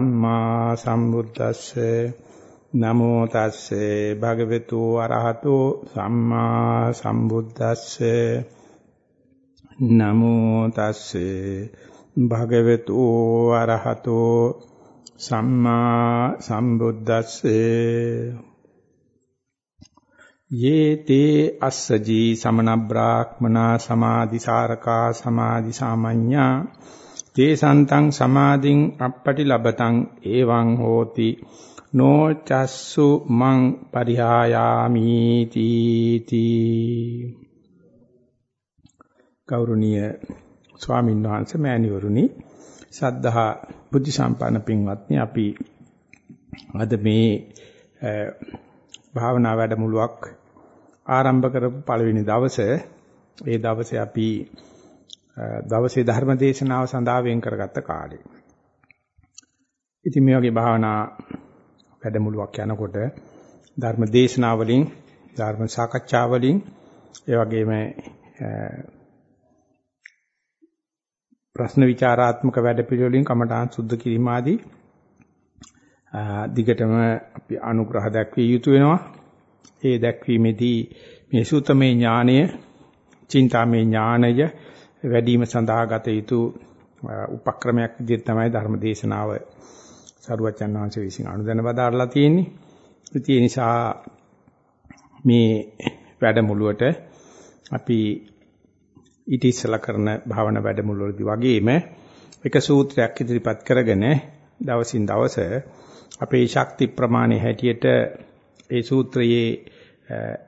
සම්මා සම්බුද්දස්සේ නමෝ තස්සේ භගවතු අරහතෝ සම්මා සම්බුද්දස්සේ නමෝ තස්සේ භගවතු අරහතෝ සම්මා සම්බුද්දස්සේ යේතේ අස්සජී සමන බ්‍රාහ්මනා සමාධිසාරකා සමාධි සාමඤ්ඤා තේ සන්තං සමාධින් අපපටි ලබතං එවං හෝති නොචස්සු මං පරිහායාමි තීති ගෞරවනීය ස්වාමීන් වහන්සේ මෑණිවරුනි සද්ධා බුද්ධ සම්පන්න පින්වත්නි අපි අද මේ භාවනා වැඩමුළුවක් ආරම්භ කරපු පළවෙනි දවසේ ඒ දවසේ අපි දවසේ ධර්ම දේශනාව සඳහා වෙන් කරගත්ත කාලය. ඉතින් මේ වගේ භාවනා වැඩමුළුවක් යනකොට ධර්ම දේශනා වලින් ධර්ම සාකච්ඡා වලින් ඒ වගේම ප්‍රශ්න විචාරාත්මක වැඩපිළිවෙලින් කමඨාන් සුද්ධ කිරීම ආදී දිගටම අපි අනුග්‍රහ දැක්විය යුතු වෙනවා. ඒ දැක්වීමේදී මේ සූතමේ ඥානය, චින්තාමේ ඥානය වැඩිම සඳහා ගත යුතු උපක්‍රමයක් විදිහට තමයි ධර්ම දේශනාව සරුවචන් වහන්සේ විසින් අනුදැන බදාරලා තියෙන්නේ. ඒ නිසා මේ වැඩමුළුවට අපි ඊට ඉස්සලා කරන භාවනා වැඩමුළුවේදී වගේම එක සූත්‍රයක් ඉදිරිපත් කරගෙන දවසින් දවස අපේ ශක්ති ප්‍රමාණය හැටියට ඒ සූත්‍රයේ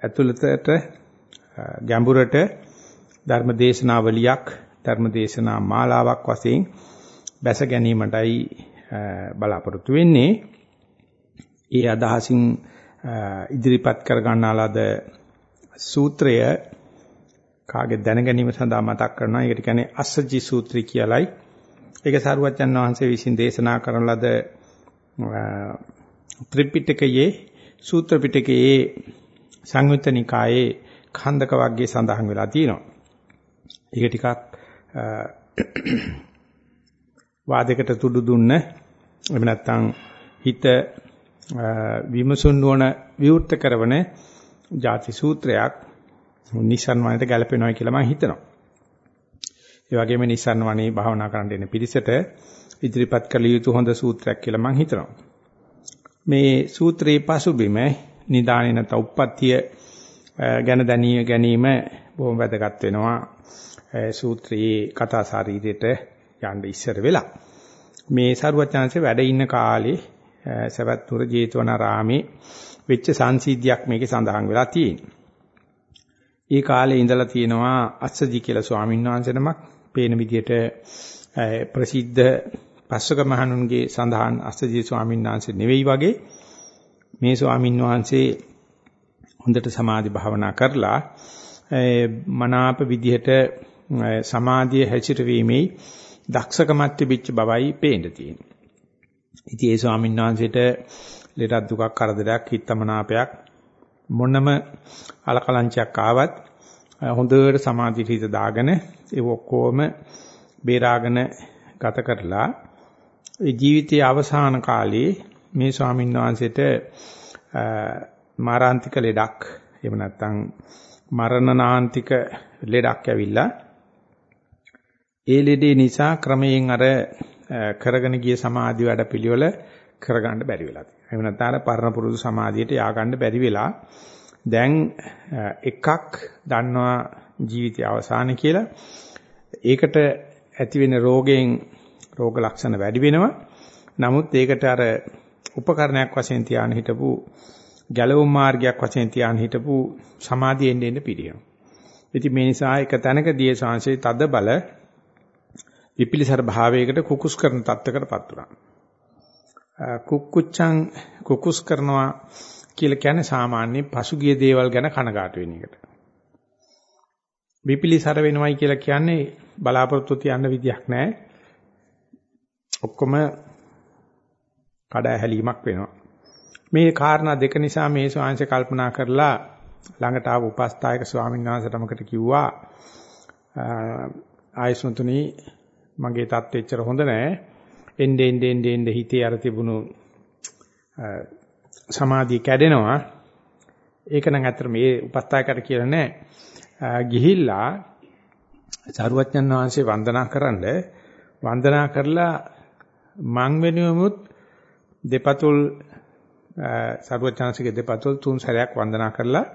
ඇතුළතට ගැඹුරට ධර්ම දේශනාවලියක් ධර්ම දේශනා මාලාවක් වශයෙන් බැස ගැනීමටයි බලාපොරොත්තු වෙන්නේ. ඒ අදහසින් ඉදිරිපත් කර ගන්නාලාද සූත්‍රය කාගේ දැන ගැනීම සඳහා මතක් කරනවා. ඒකට කියන්නේ අස්සජි සූත්‍රය කියලයි. ඒක සාරුවච්චන් වහන්සේ විසින් දේශනා කරන ලද ත්‍රිපිටකයේ සූත්‍ර පිටකයේ සංයුත්ත නිකායේ ඛණ්ඩක වර්ගයේ සඳහන් වෙලා තියෙනවා. ඒක ටිකක් වාදයකට තුඩු දුන්න එහෙම නැත්නම් හිත විමසුන් නොවන විවෘත කරන ಜಾති සූත්‍රයක් නිසන් වණයට ගැලපෙනවා කියලා මම හිතනවා. ඒ වගේම නිසන් වණේ භාවනා කරන්න එන පිරිසට ඉදිරිපත් කළ යුතු හොඳ සූත්‍රයක් කියලා මම හිතනවා. මේ සූත්‍රයේ පසුබිම නිදානේ නැත්නම් උප්පත්තිය ගැන දැනීම ගැනීම බොහොම වැදගත් වෙනවා. සූත්‍රයේ කතා ශරීරයට යන්න ඉස්සර වෙලා මේ සරුවචාන්සේ වැඩ ඉන්න කාලේ සවැත් නුර ජේතවනාරාමේ වෙච්ච සංසිද්ධියක් මේකේ සඳහන් වෙලා තියෙනවා. ඒ කාලේ ඉඳලා තියෙනවා අස්සජි කියලා ස්වාමීන් වහන්සේ නමක් පේන විදිහට ප්‍රසිද්ධ පස්සක මහණුන්ගේ සඳහන් අස්සජි ස්වාමීන් වහන්සේ නෙවෙයි වගේ මේ ස්වාමීන් වහන්සේ හොඳට සමාධි භාවනා කරලා මනාප විදිහට සමාධිය හැසිරවීමේ දක්ෂකමත් තිබිච්ච බවයි පේන්න තියෙන්නේ. ඉතින් ඒ ස්වාමීන් වහන්සේට ලෙඩක් දුකක් කරදරයක් හිතමනාපයක් මොනම අලකලංචයක් ආවත් හොඳට සමාධි හිත දාගෙන ඒ ඔක්කොම බේරාගෙන ගත කරලා ඒ ජීවිතයේ අවසාන කාලේ මේ ස්වාමීන් වහන්සේට මාරාන්තික ලෙඩක් එහෙම නැත්නම් මරණනාන්තික ලෙඩක් ඇවිල්ලා ඒ ලෙඩේ නිසා ක්‍රමයෙන් අර කරගෙන ගිය සමාධි වැඩ පිළිවෙල කරගන්න බැරි වෙලා තියෙනවා. එහෙම නැත්නම් අර පරණ පුරුදු සමාධියට ය아가න්න බැරි වෙලා දැන් එකක් දන්නවා ජීවිතය අවසාන කියලා. ඒකට ඇති වෙන රෝගයෙන් රෝග ලක්ෂණ වැඩි වෙනවා. නමුත් ඒකට අර උපකරණයක් වශයෙන් තියාන හිටපු ගැලවුම් මාර්ගයක් වශයෙන් තියාන හිටපු සමාධියෙන් එන්න පිළියනවා. ඉතින් මේ නිසා එක තැනකදී සංශේ තද බල විපිලිසර භාවයකට කුකුස් කරන තත්ත්වයකටපත් වුණා. කුක්කුච්චං කුකුස් කරනවා කියලා කියන්නේ සාමාන්‍ය පසුගිය දේවල් ගැන කනගාටු වෙන එකට. විපිලිසර වෙනවයි කියලා කියන්නේ බලාපොරොත්තු තියන්න විදියක් නැහැ. ඔක්කොම කඩා හැලීමක් වෙනවා. මේ කාරණා දෙක නිසා මේ ස්වාංශය කල්පනා කරලා ළඟට ආව උපස්ථායක ස්වාමීන් වහන්සේටමකට කිව්වා ආයසුතුනි මගේ තත්ත්වෙ එච්චර හොඳ නෑ. එnde ende ende ende හිතේ අර තිබුණු සමාධිය කැඩෙනවා. ඒක නම් ඇත්තට මේ උපස්ථායකට කියලා නෑ. ගිහිල්ලා සරුවච්චන් වහන්සේ වන්දනා කරන්න වන්දනා කරලා මං වෙනුවෙමුත් දෙපතුල් සරුවච්චන්සේගේ දෙපතුල් තුන් සැරයක් වන්දනා කරලා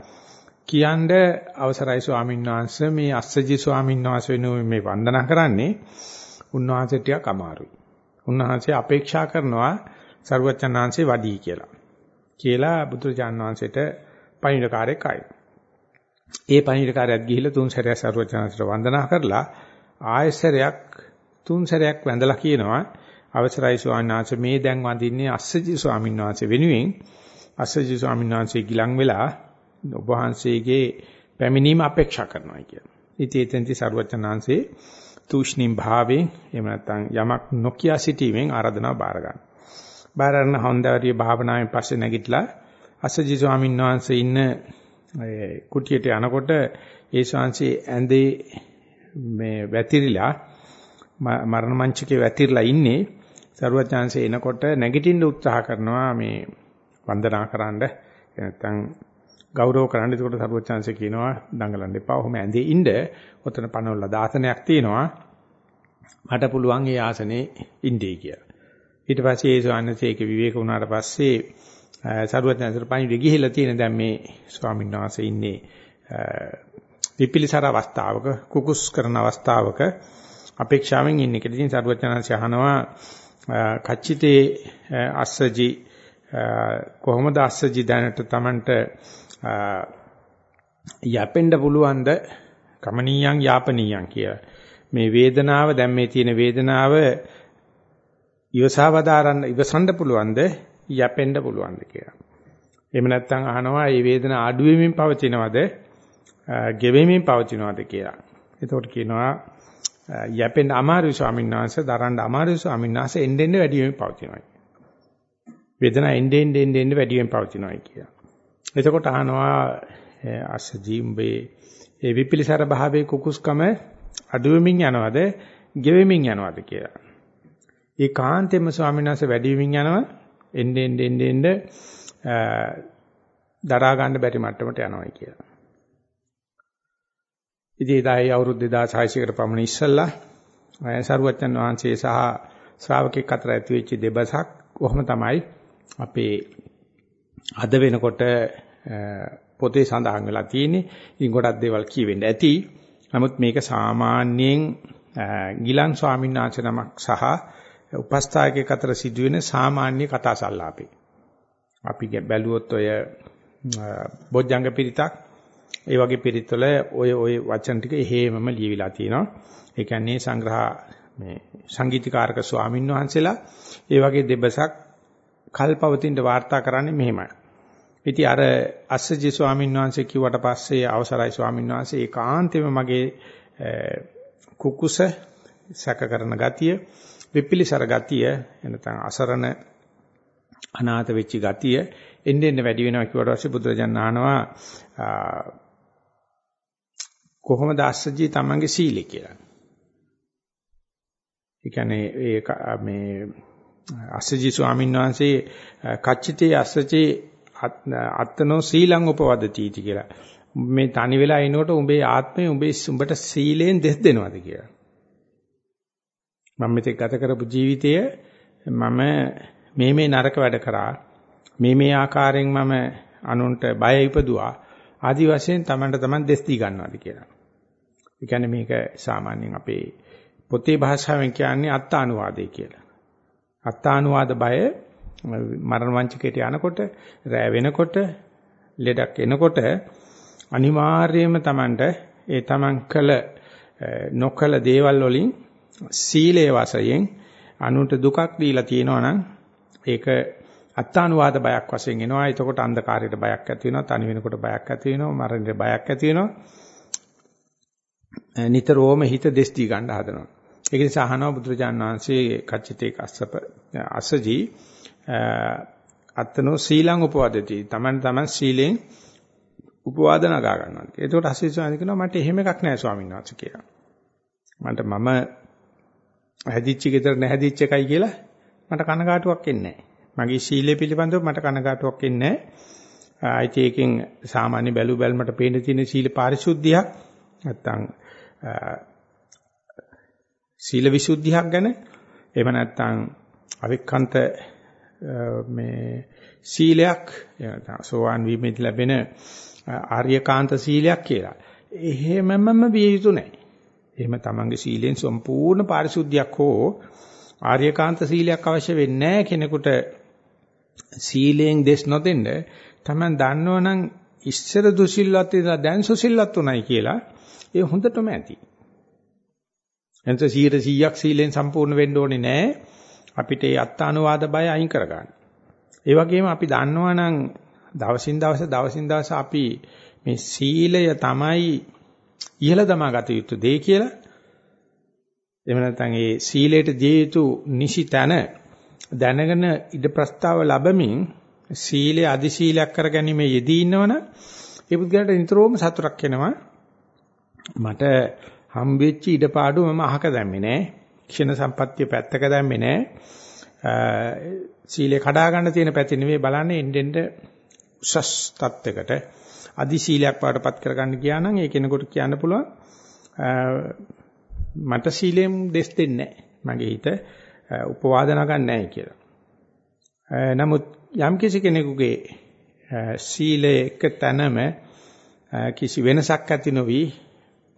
කියන්න අවසරයි ස්වාමීන් වහන්සේ මේ අස්සජි ස්වාමීන් වහන්සේ වෙනුවෙන් මේ වන්දනා කරන්නේ උන්වහන්සේ ටිකක් අමාරුයි. උන්වහන්සේ අපේක්ෂා කරනවා සරුවච්චන් වහන්සේ වදී කියලා. කියලා බුදුරජාන් වහන්සේට පණිවිඩකාරයෙක් ආයි. ඒ පණිවිඩකාරයත් ගිහිල්ලා තුන් සැරයක් සරුවච්චන්ට වන්දනා කරලා ආයසරයක් තුන් සැරයක් වැඳලා කියනවා අවසරයි ස්වාමීන් වහන්සේ මේ දැන් වඳින්නේ අස්සජි ස්වාමීන් වහන්සේ වෙනුවෙන් අස්සජි ස්වාමීන් වහන්සේ ගිලන් වෙලා ඔබ වහන්සේගේ පැමිණීම අපේක්ෂා කරනවා කියලා. ඉතින් එතෙන්දී සරුවචනාංශේ තුෂ්ණිම් භාවයෙන් එහෙම නැත්නම් යමක් නොකිය සිටීමෙන් ආරාධනාව බාර ගන්න. බාර ගන්න හොන්දාරිය භාවනාවෙන් පස්සේ නැගිටලා අසජි ස්වාමීන් වහන්සේ ඉන්න කුටියට යනකොට ඒ ශාංශේ ඇඳේ මේ වැතිරිලා මරණ මංචකේ වැතිරලා ඉන්නේ සරුවචාන්සේ එනකොට නැගිටින්න උත්සාහ කරනවා මේ වන්දනා කරන්න නැත්නම් ගෞරව කරන්න. ඒකට සරුවචාන්සේ කියනවා දඟලන්න එපා. ඔහොම ඇඳේ ඉන්න. ඔතන පනවල දාසනයක් තියෙනවා. මට පුළුවන් ඒ ආසනේ ඉන්නේ කියලා. ඊට පස්සේ ඒ ස්වාමීන් ඒක විවේක වුණාට පස්සේ සරුවචාන්සේට පණිවිඩ ගිහිල්ලා තියෙන දැන් මේ ස්වාමීන් වහන්සේ ඉන්නේ විපිලිසර අවස්ථාවක කුකුස් කරන අවස්ථාවක අපේක්ෂාවෙන් ඉන්නේ කියලා. ඉතින් සරුවචාන්සේ අහනවා කච්චිතේ අස්සජි කොහොමද අස්සජි දැනට Tamanට යැපෙන්න පුළුවන්ද කමනීයං යාපනීයං කියලා. මේ වේදනාව දැන් මේ තියෙන වේදනාව ඉවසාවදාරන්න ඉවසන්න පුළුවන්ද යැපෙන්න පුළුවන්ද කියලා. එහෙම නැත්නම් අහනවා මේ වේදනාව අඩු වෙමින් පවතිනවද ගෙවෙමින් පවතිනවද කියලා. එතකොට කියනවා යැපෙන්න අමාරු ස්වාමීන් වහන්සේ දරන්න අමාරු ස්වාමීන් වහන්සේ එන්න එන්න වැඩි වෙමින් පවතිනවා. වේදනාව එන්න එන්න එන්න වැඩි වෙමින් පවතිනවා කියලා. එතකොට අහනවා අස්සජී උඹේ ඒ විපිලිසර භාවයේ කුකුස්කම අඩුවෙමින් යනවද ගෙවෙමින් යනවද කියලා. ඒ කාන්තෙම ස්වාමීන් වහන්සේ වැඩි වෙමින් යනවා එන්නේ එන්නේ එන්නේ දරා ගන්න බැරි මට්ටමට යනවා කියලා. ඉතින් ඒදායි අවුරුදු 2600කට පමණ ඉස්සෙල්ලා සරුවච්චන් වහන්සේ සහ ශ්‍රාවකෙක් අතර ඇති වෙච්ච දෙබසක් කොහොම තමයි අපේ අද වෙනකොට පොතේ සඳහන් වෙලා තියෙන්නේ. ඉතින් ගොඩක් දේවල් කියවෙන්න ඇති. නමුත් මේක සාමාන්‍යයෙන් ගිලන් ස්වාමීන් වහන්සේ නමක් සහ උපස්ථායකයෙක් අතර සිදුවෙන සාමාන්‍ය කතා සංලාපේ. අපි බැලුවොත් ඔය බොජ්ජංග පිරිතක් ඒ වගේ පිරිත්වල ඔය ඔය වචන ටික එහෙමම ලියවිලා තියෙනවා. ඒ කියන්නේ සංග්‍රහ මේ සංගීතකාරක ස්වාමින් වහන්සේලා ඒ වගේ දෙබසක් කල්පවතින්ට වාර්තා කරන්නේ මෙහෙමයි. ඉතින් අර අස්සජි ස්වාමීන් වහන්සේ කිව්වට පස්සේ අවසරයි ස්වාමීන් වහන්සේ ඒකාන්තෙම මගේ කුකුස සැක කරන ගතිය විපිලිසර ගතිය එනතන් අසරණ අනාථ වෙච්ච ගතිය එන්නේ එන්නේ වැඩි වෙනවා කිව්වට පස්සේ බුදුරජාණන් අහනවා කොහොමද අස්සජි තමන්ගේ සීලය කියලා. ඒ කියන්නේ ඒ මේ අස්සජි ස්වාමීන් වහන්සේ කච්චිතේ අස්සජි අත්තනෝ සීලං උපවදති इति කියලා. මේ තනි වෙලා ඉනකොට උඹේ ආත්මය උඹේ උඹට සීලෙන් දෙස් දෙනවද කියලා. මම මෙතෙක් ගත කරපු ජීවිතය මම මේ මේ නරක වැඩ කරා. මේ මේ ආකාරයෙන් මම අනුන්ට බය ඉපදුවා. ආදි වශයෙන් Tamanට Taman දෙස් දී ගන්නවාද කියලා. ඒ කියන්නේ මේක සාමාන්‍යයෙන් අපේ පොතේ භාෂාවෙන් කියන්නේ අත්තානුවාදය කියලා. අත්තානුවාද බය මරණ වංචකයට යනකොට රෑ වෙනකොට ලෙඩක් එනකොට අනිවාර්යයෙන්ම Tamanට ඒ Taman කළ නොකළ දේවල් වලින් සීලයේ වශයෙන් අනුන්ට දුකක් දීලා තියෙනවා නම් ඒක අත්තානුවාද බයක් වශයෙන් එනවා. එතකොට අන්ධකාරයට බයක් ඇති වෙනවා, තනි වෙනකොට බයක් ඇති වෙනවා, මරණයට බයක් ඇති වෙනවා. නිතරම හිත දෙස් දී ගන්න හදනවා. ඒක නිසා අහනවා බුදුරජාණන් වහන්සේ කච්චිතේ කස්සප අසජී අත්තනෝ සීලං උපවදති. Taman taman සීලෙන් උපවාද නගා ගන්නවා. ඒකට අසීසානි කියනවා මට එහෙම එකක් නැහැ ස්වාමීන් වහන්සේ කියලා. මන්ට මම හැදිච්ච ගෙදර නැහැදිච්ච එකයි කියලා මට කනගාටුවක් එන්නේ නැහැ. මගේ සීලය පිළිබඳව මට කනගාටුවක් එන්නේ නැහැ. ආයිත් ඒකෙන් සාමාන්‍ය බැලු බැලමට පේන තියෙන සීල පාරිශුද්ධියක් නැත්තම් සීල විසුද්ධියක් ගැන එහෙම නැත්තම් අවික්කන්ත මේ සීලයක් සෝවාන් වීමෙන් ලැබෙන ආර්යකාන්ත සීලයක් කියලා. එහෙමමම විය යුතු නැහැ. එහෙම තමන්ගේ සීලෙන් සම්පූර්ණ පාරිශුද්ධියක් හෝ ආර්යකාන්ත සීලයක් අවශ්‍ය වෙන්නේ නැහැ කෙනෙකුට සීලයෙන් දෙස් නොදෙන්න තමන් දන්නවනම් ඉස්සර දුසිල්වත් ඉඳලා දැන් සුසිල්වත් උනායි කියලා ඒ හොඳටම ඇති. එතන 100ක් සීලෙන් සම්පූර්ණ වෙන්න ඕනේ නැහැ. අපිට ඒ අත්තානුවාද බය අයින් කරගන්න. ඒ වගේම අපි දන්නවනම් දවසින් දවස දවසින් දවස අපි මේ සීලය තමයි ඉහළ දමා ගත යුතු දෙය කියලා. එහෙම නැත්නම් ඒ සීලයට දිය යුතු නිසි තැන දැනගෙන ඉද ප්‍රස්තාව ලැබමින් සීලය අදි සීලයක් කරගැනීම යෙදී ඉන්නවනම් ඒ පුද්ගලයාට නිතරම සතුටක් එනවා. මට හම්බෙච්ච ඉඩපාඩු මම අහක දැම්මේ නෑ. ක්ෂණ සම්පත්තිය පැත්තක දැම්මේ නෑ. සීලේ කඩා ගන්න තියෙන පැති නෙවෙයි බලන්නේ එන්නෙන්ද උසස් තත්යකට අදි සීලයක් පාටපත් කරගන්න ගියා නම් ඒ කෙනෙකුට කියන්න පුළුවන් මට සීලෙන් දෙස් දෙන්නේ මගේ හිත. උපවාද නගන්නේ නැහැ කියලා. නමුත් යම් කිසි කෙනෙකුගේ සීලයේ එක තැනම කිසි වෙනසක් ඇති නොවි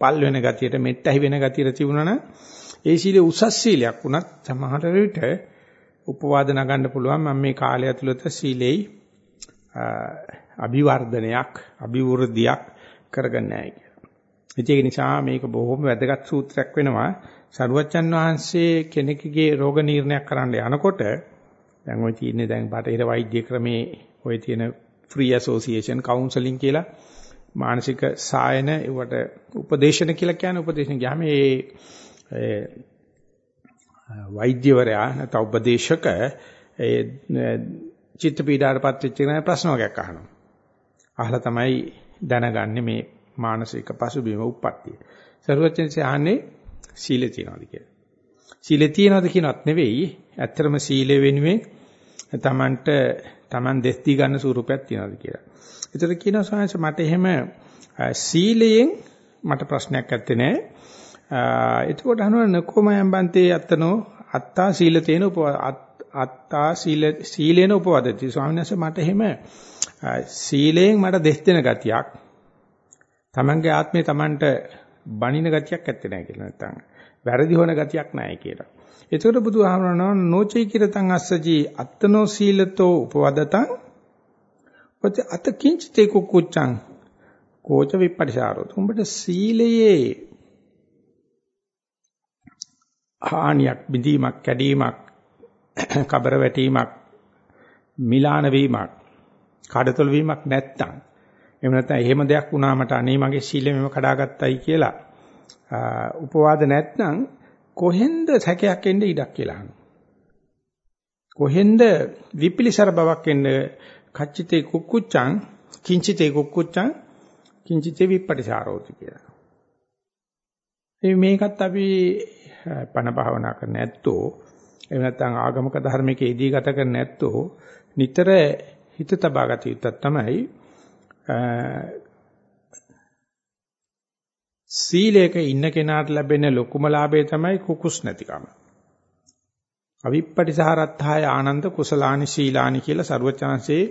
පල් වෙන ගතියට මෙට්ටහි වෙන ගතියට තිබුණා නම් ඒ සීලය උසස් සීලයක් වුණත් සමහර විට උපවාද නගන්න පුළුවන් මම මේ කාලය ඇතුළත සීලෙයි අභිවර්ධනයක් අභිවෘද්ධියක් කරගන්න නැහැ කියලා. ඒක නිසා මේක බොහොම වැදගත් සූත්‍රයක් වෙනවා. සරුවච්චන් වහන්සේ කෙනෙකුගේ රෝග නිర్ణයක් කරන්න යනකොට දැන් ওই තියෙන්නේ දැන් බටහිර වෛද්‍ය ක්‍රමේ ওই තියෙන ෆ්‍රී ඇසෝසියේෂන් කවුන්සලින් කියලා මානසික සායන ඒවට උපදේශන කියලා කියන උපදේශන ගියාම ඒ වෛද්‍යවරයා නැත්නම් උපදේශක ඒ චිත්ත පීඩාවටපත් වෙච්ච කෙනා ප්‍රශ්න වගේක් අහනවා. අහලා තමයි දැනගන්නේ මේ මානසික පසුබිම උප්පත්තිය. සරුවචනසේ අහන්නේ සීලේ තියනවාද කියලා. සීලේ තියනවාද කියනවත් නෙවෙයි. ඇත්තටම සීලේ වෙනුවෙන් තමන්ට තමන් දෙස් දී ගන්න ස්වරූපයක් තියනවාද කියලා. ඒතර කියනවා සාංශ මට එහෙම සීලයෙන් මට ප්‍රශ්නයක් නැත්තේ නෑ. එතකොට අහනවා නකොමයන් බන්තේ අත්තනෝ අත්තා සීල තේන උප අත්තා සීල සීලේන උපවදති ස්වාමීන් වහන්සේ මට එහෙම සීලයෙන් මට දෙස් දෙන ගතියක් තමන්ගේ ආත්මේ තමන්ට බණින ගතියක් ඇත්තේ නැහැ කියලා නැත්තම් වැරදි හොන ගතියක් නැහැ කියලා. එතකොට බුදුහාමරණෝ නොචේ කිරතං අස්සජී අත්තනෝ සීලතෝ උපවදතං ඔත අත කිංචිතේ කුච්චං කෝච විපරිසාරෝ උඹට සීලයේ හානියක් බිඳීමක් කැඩීමක් කබර වැටීමක් මිලාන වීමක් කඩතොල් වීමක් නැත්තම් එහෙම නැත්නම් එහෙම දෙයක් වුණා මට අනේ මගේ සීලෙ මෙව කඩාගත්තයි කියලා උපවාද නැත්නම් කොහෙන්ද සැකයක් එන්න ඉඩක් කියලා අහනවා. කොහෙන්ද විපිලිසර බවක් එන්න කච්චිතේ කුක්කුච්චං කිංචිතේ කුක්කුච්චං කිංචිතේ විපටිසාරෝති කියලා. මේකත් අපි පණ භාවනා කරන්න ඇත්තෝ එහෙම නැත්නම් ආගමක ධර්මයක යෙදී ගත කරන්න ඇත්තෝ නිතර හිත තබා ගත යුත්තක් තමයි සීලයක ඉන්න කෙනාට ලැබෙන ලොකුම ලාභය තමයි කුකුස් නැතිකම. අවිප්පටිසහරත්ථාය ආනන්ද කුසලානි සීලානි කියලා සරුවචාන්සේ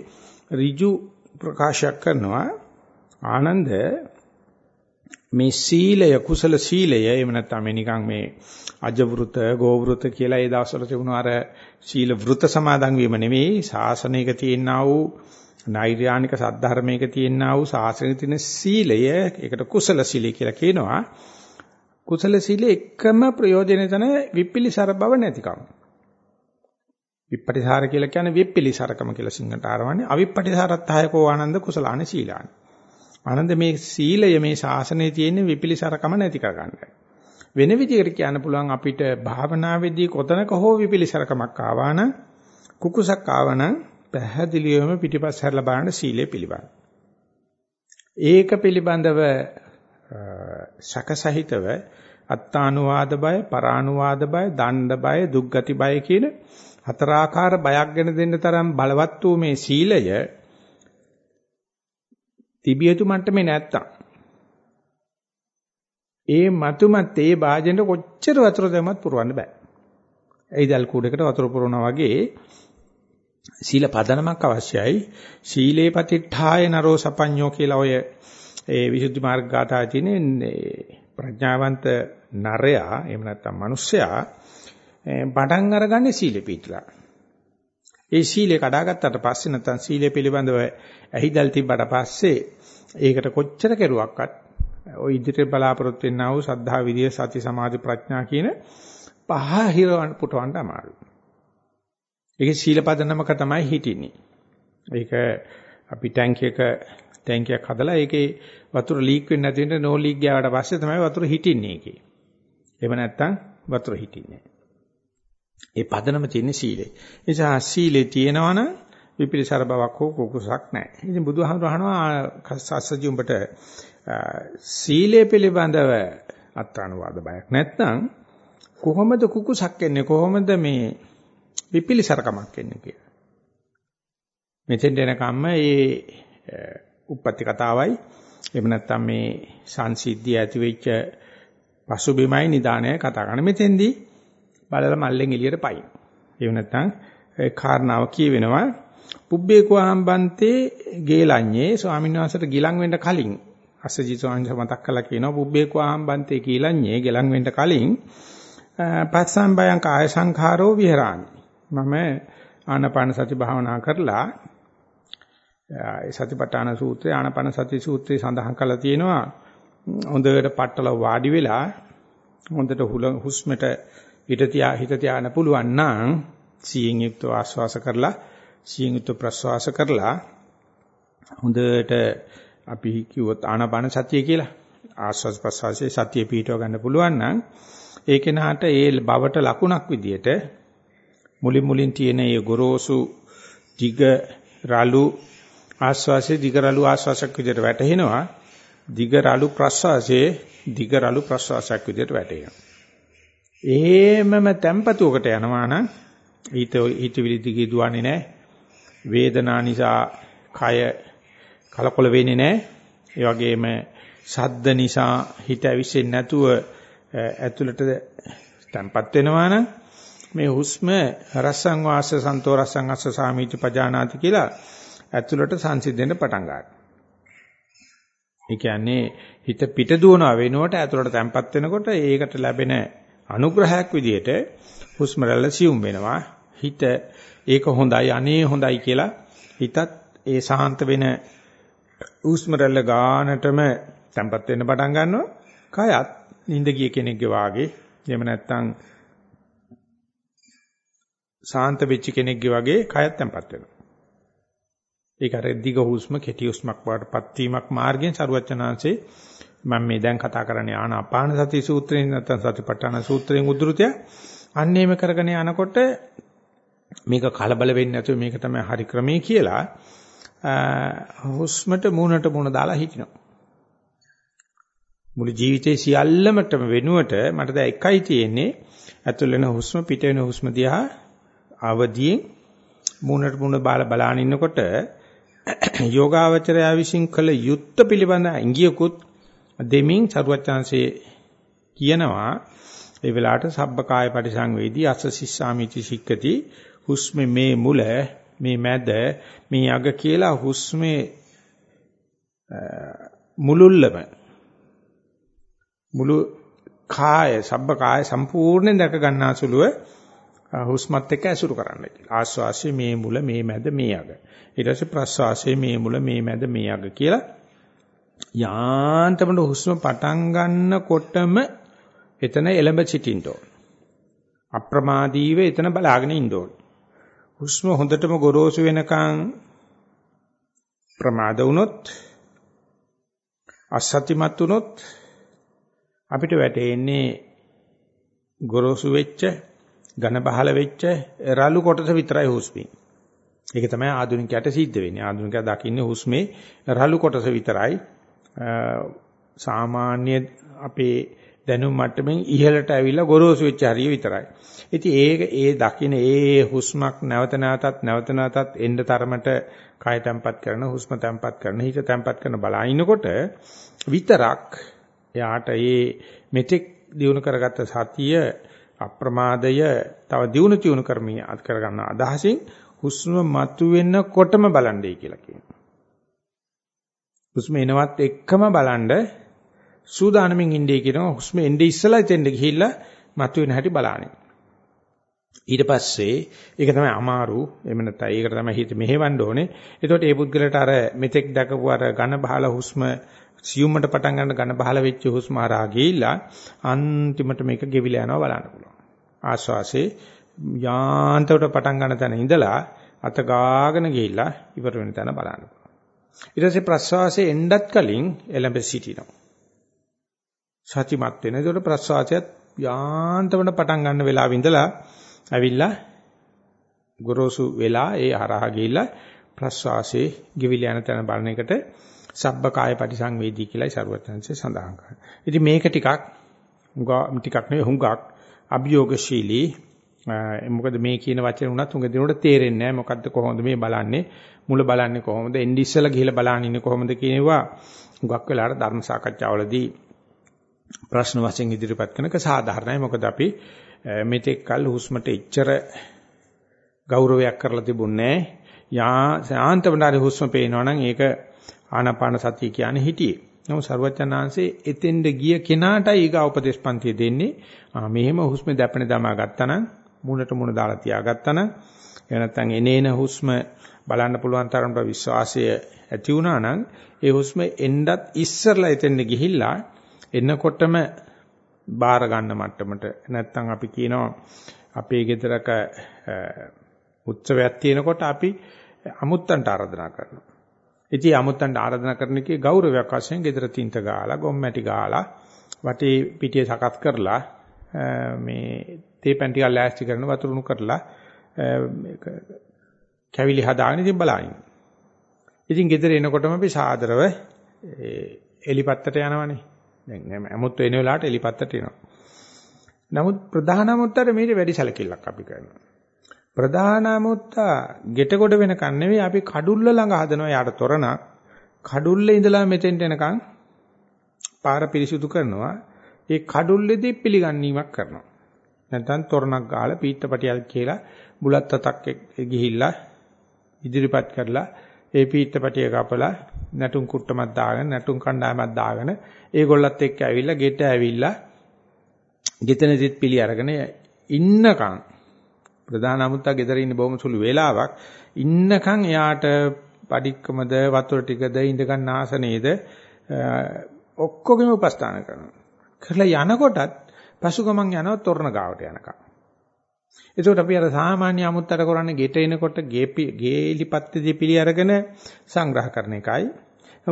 ඍජු ප්‍රකාශයක් කරනවා ආනන්ද මේ සීලය කුසල සීලය එහෙම නැත්නම් මේ නිකන් මේ අජ වෘත ගෝ වෘත කියලා ඒ දවස්වල තිබුණු අර සීල වෘත සමාදන් වීම නෙවෙයි ශාසනයක තියෙනා වූ නෛර්යානික සද්ධර්මයක තියෙනා වූ ශාසනයේ තියෙන සීලය ඒකට කුසල සීලය කියලා කියනවා. කුසල සීලේ එකම ප්‍රයෝජනය තමයි විපිලිසර බව නැතිකම. විප්පටිසාර කියලා කියන්නේ විපිලිසරකම කියලා සිංහට ආරවන්නේ. අවිප්පටිසාරත්හයකෝ ආනන්ද කුසලාන සීලාන. ආනන්ද මේ සීලය මේ ශාසනයේ තියෙන විපිලිසරකම නැති කරගන්නයි වෙන විදිහකට කියන්න පුළුවන් අපිට භාවනාවේදී කොතනක හෝ විපිලිසරකමක් ආවා නම් කුකුසක් ආවා නම් පැහැදිලිවම පිටිපස්ස හැරලා බලන්න සීලය පිළිබඳ. ඒක පිළිබඳව සකසහිතව අත්තානුවාද බය, පරානුවාද බය, දණ්ඩ බය, දුක්ගති බය කියන හතරාකාර බයක් ගැන දෙන්න තරම් බලවත් වූ මේ සීලය තිබිය යුතු මට්ටමේ නැත්තම් ඒ මතුමත් ඒ වාජෙන්ට කොච්චර වතුර දැම්මත් පුරවන්න බෑ. එයිදල් කූඩේකට වතුර පුරවනා වගේ සීල පදනමක් අවශ්‍යයි. සීලේ පතිට්ඨාය නරෝ සපඤ්ඤෝ කියලා ඔය ඒ විසුද්ධි මාර්ග ගාථා තියෙන ප්‍රඥාවන්ත නරයා එහෙම නැත්නම් මිනිස්සයා පටන් අරගන්නේ සීලෙ පිටලා. ඒ සීලය කඩාගත්තට පස්සේ නැත්නම් සීලය පිළිබඳව ඇහිදල් තිබ්බට පස්සේ ඒකට කොච්චර කෙරුවක්වත් ওই ඉදිරියට බලාපොරොත්තු වෙන්නා වූ සද්ධා විරිය සති සමාධි ප්‍රඥා කියන පහ හිරවන්න පුටවන්න අමාරුයි. ඒකේ සීල පදනමක තමයි හිටින්නේ. ඒක අපි ටැංකියක ටැංකියක් හදලා ඒකේ වතුර ලීක් වෙන්නේ නැති වෙන්න නෝ ලීක් ගියාට පස්සේ තමයි වතුර හිටින්නේ ඒකේ. එහෙම නැත්නම් වතුර හිටින්නේ ඒ පදනම තියෙන සීලේ. ඒ නිසා සීලේ තියෙනවනම් විපිලිසර බවක් හෝ කුකුසක් නැහැ. ඉතින් බුදුහාමුදුර අහනවා සස්සජි උඹට සීලය පිළිබඳව අත්අනුවාද බයක් නැත්නම් කොහොමද කුකුසක් එන්නේ කොහොමද මේ විපිලිසරකමක් එන්නේ කියලා. මෙතෙන් එනකම්ම මේ උප්පත්ති කතාවයි එහෙම නැත්නම් මේ සංසිද්ධිය ඇති වෙච්ච පසුබිමයි නිදානය කතා කරන මෙතෙන්දී බලලා මල්ලෙන් එළියට පයින්. එහෙම නැත්නම් ඒ කාරණාව කියවෙනවා. පුබ්බේ කුහම්බන්තේ ගේලඤ්ඤේ ස්වාමීන් වහන්සේට ගිලන් වෙන්න කලින්. අස්සජි ස්වාමීන් මතක් කළා කියනවා පුබ්බේ කුහම්බන්තේ ගේලඤ්ඤේ ගිලන් වෙන්න කලින් පස්සම් බයං කාය සංඛාරෝ විහරාමි. මම ආනාපාන සති භාවනා කරලා ඒ සතිපට්ඨාන සූත්‍රය ආනාපාන සති සූත්‍රය සඳහන් කරලා තියෙනවා. හොඳට පట్టල වාඩි වෙලා හොඳට හුස්මට හිත තියා හිත තියාන්න පුළුවන් නම් සියෙන් යුක්තව ආශ්වාස කරලා සියෙන් යුක්තව ප්‍රශ්වාස කරලා හොඳට අපි කිව්වොත් ආනාපාන සතිය කියලා. ආශ්වාස ප්‍රශ්වාසයේ සතිය පිටව ගන්න පුළුවන් නම් ඒ කෙනාට ඒ බවට ලකුණක් විදියට මුලින් මුලින් තියෙන ඒ ගොරෝසු දිග රළු ආශ්වාසයේ දිග රළු ආශ්වාසයක් විදියට වැටෙනවා දිග රළු ප්‍රශ්වාසයේ දිග රළු ප්‍රශ්වාසයක් විදියට වැටෙනවා. එහෙමම tempatuකට යනවා නම් ඊට හිතවිලි දිගේ දුවන්නේ නැහැ වේදනා නිසා කය කලකොල වෙන්නේ නැහැ ඒ වගේම ශබ්ද නිසා හිත ඇවිස්සෙන්නේ නැතුව ඇතුළට තැම්පත් වෙනවා නම් මේ හුස්ම රසං වාස සන්තෝ රසං අස්ස සාමීති පජානාති කියලා ඇතුළට සංසිඳෙන්න පටන් ගන්නවා. ඒ කියන්නේ හිත පිට දුවනවා වෙනුවට ඇතුළට තැම්පත් වෙනකොට ඒකට ලැබෙන අනුග්‍රහයක් විදියට හුස්ම රැල්ල සියුම් වෙනවා. හිත ඒක හොඳයි අනේ හොඳයි කියලා හිතත් ඒ සාන්ත වෙන හුස්ම රැල්ල ගානටම තැම්පත් වෙන්න පටන් ගන්නවා. කයත් නිින්ද ගිය කෙනෙක්ගේ වාගේ එහෙම නැත්නම් සාන්ත වෙච්ච කෙනෙක්ගේ වගේ කයත් තැම්පත් වෙනවා. ඒක අර දිග හුස්ම කෙටි හුස්මක් වඩපත් වීමක් මාර්ගයෙන් සරුවචනාංශේ මම මේ දැන් කතා කරන්නේ ආනාපාන සති සූත්‍රයෙන් නැත්නම් සතිපට්ඨාන සූත්‍රයෙන් උද්දෘතය. අන්නේම කරගෙන යනකොට මේක කලබල වෙන්නේ නැතුව මේක තමයි හරි ක්‍රමයේ කියලා හුස්මට මූණට මූණ දාලා හිටිනවා. මුළු ජීවිතේ සියල්ලමටම වෙනුවට මට දැන් එකයි තියෙන්නේ ඇතුල් වෙන හුස්ම පිට වෙන හුස්ම දිහා අවදියෙන් මූණට මූණ බාල බලාන ඉන්නකොට යෝගාවචරය විසින් කළ යුත්ත පිළිබඳ ඉංගියකුත් දෙමින් සරුවචාන්සේ කියනවා ඒ වෙලාවට සබ්බකාය පරිසංවේදී අස්ස සිස්සාමිති සික්කති හුස්මේ මේ මුල මේ මැද මේ අග කියලා හුස්මේ මුලුල්ලම මුළු කාය සබ්බ කාය සම්පූර්ණයෙන් දැක ගන්නාසුලුව හුස්මත් එක්ක ඇසුරු කරන්න කියලා. ආශ්වාසයේ මේ මුල මේ මැද මේ අග. ඊට පස්සේ ප්‍රශ්වාසයේ මේ මුල මේ මැද මේ අග කියලා යාන්තමට හුස්ම පටන් ගන්නකොටම එතන එළඹ සිටින්න ඕන. අප්‍රමාදීව එතන බලාගෙන ඉන්න ඕන. හුස්ම හොඳටම ගොරෝසු වෙනකන් ප්‍රමාද වුණොත් අසත්‍යමත් වුණොත් අපිට වැටෙන්නේ ගොරෝසු වෙච්ච ඝන බහල වෙච්ච රළු කොටස විතරයි හුස්මේ. ඒක තමයි ආධුනිකයට සිද්ධ වෙන්නේ. ආධුනිකයා දකින්නේ හුස්මේ රළු කොටස විතරයි. සාමාන්‍ය අපේ දැනුම් මට්ටමින් ඉහළට ඇවිල්ලා ගොරෝසු වෙච්ච හරිය විතරයි. ඉතින් ඒක ඒ දකින්න ඒ හුස්මක් නැවත නැවතත් නැවත නැවතත් එන්න තරමට කය තැම්පත් කරන හුස්ම තැම්පත් කරන හිත තැම්පත් කරන බලනකොට විතරක් එයාට ඒ මෙතෙක් දිනු කරගත්ත සතිය අප්‍රමාදය තව දිනු තියුණු කරමින් අත් කරගන්න අදහසින් හුස්ම මතුවෙනකොටම බලන්නයි කියලා කියනවා. හුස්ම එනවත් එක්කම බලන්න සූදානමින් ඉන්නේ කියනවා හුස්ම එන්නේ ඉස්සලා එතෙන්ද ගිහිල්ලා මතුවෙන හැටි බලන්නේ. ඊට පස්සේ ඒක තමයි අමාරු එහෙම නැත්නම් ඒකට තමයි හිත මෙහෙවන්න ඕනේ. එතකොට ඒ පුද්ගලට අර මෙතෙක් දකපු අර ඝන බහල හුස්ම සියුම්මට පටන් ගන්න ඝන බහල වෙච්ච හුස්ම හරහා ගිහිල්ලා අන්තිමට මේක ගෙවිලා යනවා බලන්න පුළුවන්. ආශ්වාසයේ යාන්තමට පටන් ගන්න තැන ඉඳලා අත ගාගෙන ගිහිල්ලා ඉවර වෙන තැන බලන්න පුළුවන්. ඊට පස්සේ ප්‍රශ්වාසයේ එන්නත් කලින් එළඹ සිටිනවා. සතිමත් වෙන. ඒකට ප්‍රශ්වාසයත් යාන්තමට පටන් ගන්න වෙලාවෙ ඉඳලා ඇවිල්ලා ගොරෝසු වෙලා ඒ හරහා ගිහිල්ලා ප්‍රශ්වාසයේ ගෙවිල යන තැන බලන එකට සබ්බ කාය පරිසංවේදී කියලායි සරුවත්ංශය සඳහන් කරන්නේ. ඉතින් මේක ටිකක් ටිකක් නෙවෙයි හුඟක් අභියෝගශීලී මොකද මේ කියන වචන උනත් උඟ දිනුවට තේරෙන්නේ නැහැ. මොකද්ද කොහොමද මේ බලන්නේ? මුල බලන්නේ කොහොමද? එන්නේ ඉස්සලා ගිහිල්ලා බලන්න ඉන්නේ කොහොමද කියනවා හුඟක් වෙලාවට ධර්ම සාකච්ඡාවලදී ප්‍රශ්න වශයෙන් ඉදිරිපත් කරනක සාධාරණයි. මොකද අපි මෙතෙක් කල හුස්මට එච්චර ගෞරවයක් කරලා තිබුණේ යා සාන්තවනාරි හුස්ම පේනවනම් ඒක ආනාපාන සතිය කියන්නේ හිටියේ. නමුත් ਸਰවඥාන්සේ එතෙන්ද ගිය කෙනාටයි ඊගා උපදේශපන්තිය දෙන්නේ. ආ මෙහෙම හුස්ම දැපෙන දමා ගත්තනම් මුණට මුණ දාලා තියාගත්තනම් එහෙම නැත්නම් එනේන හුස්ම බලන්න පුළුවන් තරමට විශ්වාසය ඇති වුණා නම් ඒ හුස්ම එන්නත් ඉස්සරලා එතෙන්ද ගිහිල්ලා එනකොටම බාර ගන්න මට්ටමට නැත්නම් අපි කියනවා අපේ ගෙදරක උත්සවයක් තියෙනකොට අපි අමුත්තන්ට ආරාධනා කරනවා. ඉතින් අමුත්තන්ට ආරාධනා කරන එකේ ගෞරවයක් වශයෙන් ගෙදර තින්ත ගාලා ගොම්මැටි ගාලා වටේ පිටියේ සකස් කරලා මේ තේ පැන් ටිකක් ලෑස්ති කරන වතුරුණු කරලා මේක කැවිලි හදාගෙන ඉතින් බලائیں. ඉතින් ගෙදර එනකොටම අපි සාදරව එලිපත්තට යනවනේ. දැන් අමුත් වෙන වෙලාවට එලිපත්තට එනවා. නමුත් ප්‍රධානමොත්තට මේක වැඩි සැලකිල්ලක් අපි කරනවා. ප්‍රධානමොත්ත ගෙට කොට වෙනකන් නෙවෙයි අපි කඩුල්ල ළඟ හදනවා යාට තොරණක්. කඩුල්ලේ ඉඳලා මෙතෙන්ට එනකන් පාර පිරිසුදු කරනවා. ඒ කඩුල්ලේදී පිළිගැනීමක් කරනවා. නැත්නම් තොරණක් ගාලා පීත්තපටියක් කියලා බුලත් අතක් ගිහිල්ලා ඉදිරිපත් කරලා ඒ පීත්තපටිය කපලා නැටුම් කුට්ටමක් දාගෙන නැටුම් කණ්ඩායමක් දාගෙන ඒගොල්ලත් එක්ක ඇවිල්ලා ගෙට ඇවිල්ලා ගෙතනදිත් පිළි අරගෙන ඉන්නකම් ප්‍රධාන අමුත්තා ගෙදර ඉන්න බොහොම සුළු වේලාවක් ඉන්නකම් එයාට padikkamද වතුර ටිකද ඉඳ ගන්න ආසනේද ඔක්කොගෙම උපස්ථාන කරනවා. කරලා යනකොටත් පසුගමන් යනවා තොරණ ගාවට යනකම්. එතකොට අපි අර සාමාන්‍ය අමුත්තර කරන්නේ ගෙට එනකොට ගේ එලිපත්තේදී පිළි අරගෙන සංග්‍රහ කරන එකයි.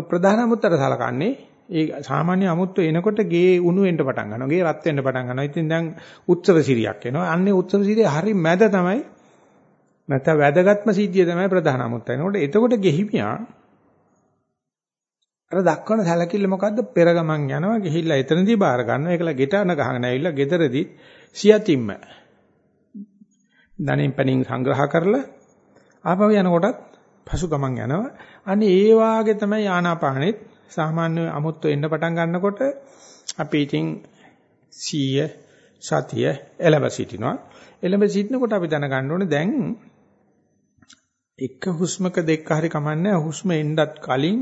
ප්‍රධාන අමුත්තර සලකන්නේ ඒ සාමාන්‍ය අමුත්තු එනකොට ගේ උණු වෙන්න පටන් ගන්නවා. ගේ රත් වෙන්න පටන් ගන්නවා. ඉතින් දැන් උත්සව සිරියක් එනවා. අන්නේ උත්සව සිරිය හරි මැද තමයි නැත්නම් වැදගත්ම සිද්ධිය තමයි ප්‍රධාන අමුත්ත. එනකොට එතකොට ගෙහිමියා අර දක්වන සැලකිල්ල මොකද්ද? පෙර ගමන් යනවා ගිහිල්ලා එතනදී බාර ගන්නවා. ඒකලා ගෙට අන ගහගෙන ඇවිල්ලා ගෙදරදී සියතිම්ම ධනෙන් පණින් සංග්‍රහ කරලා ආපහු යනකොටත් පසු ගමන් යනවා. අනේ ඒ වාගේ තමයි ආනාපානෙත් සාමාන්‍ය අමුත්තු එන්න පටන් ගන්නකොට අපි ඉතින් සීය සතිය එළඹ සිටිනවා. එළඹ සිටිනකොට අපි දැනගන්න ඕනේ දැන් එක හුස්මක දෙක හරි කමන්නේ හුස්ම එන්නත් කලින්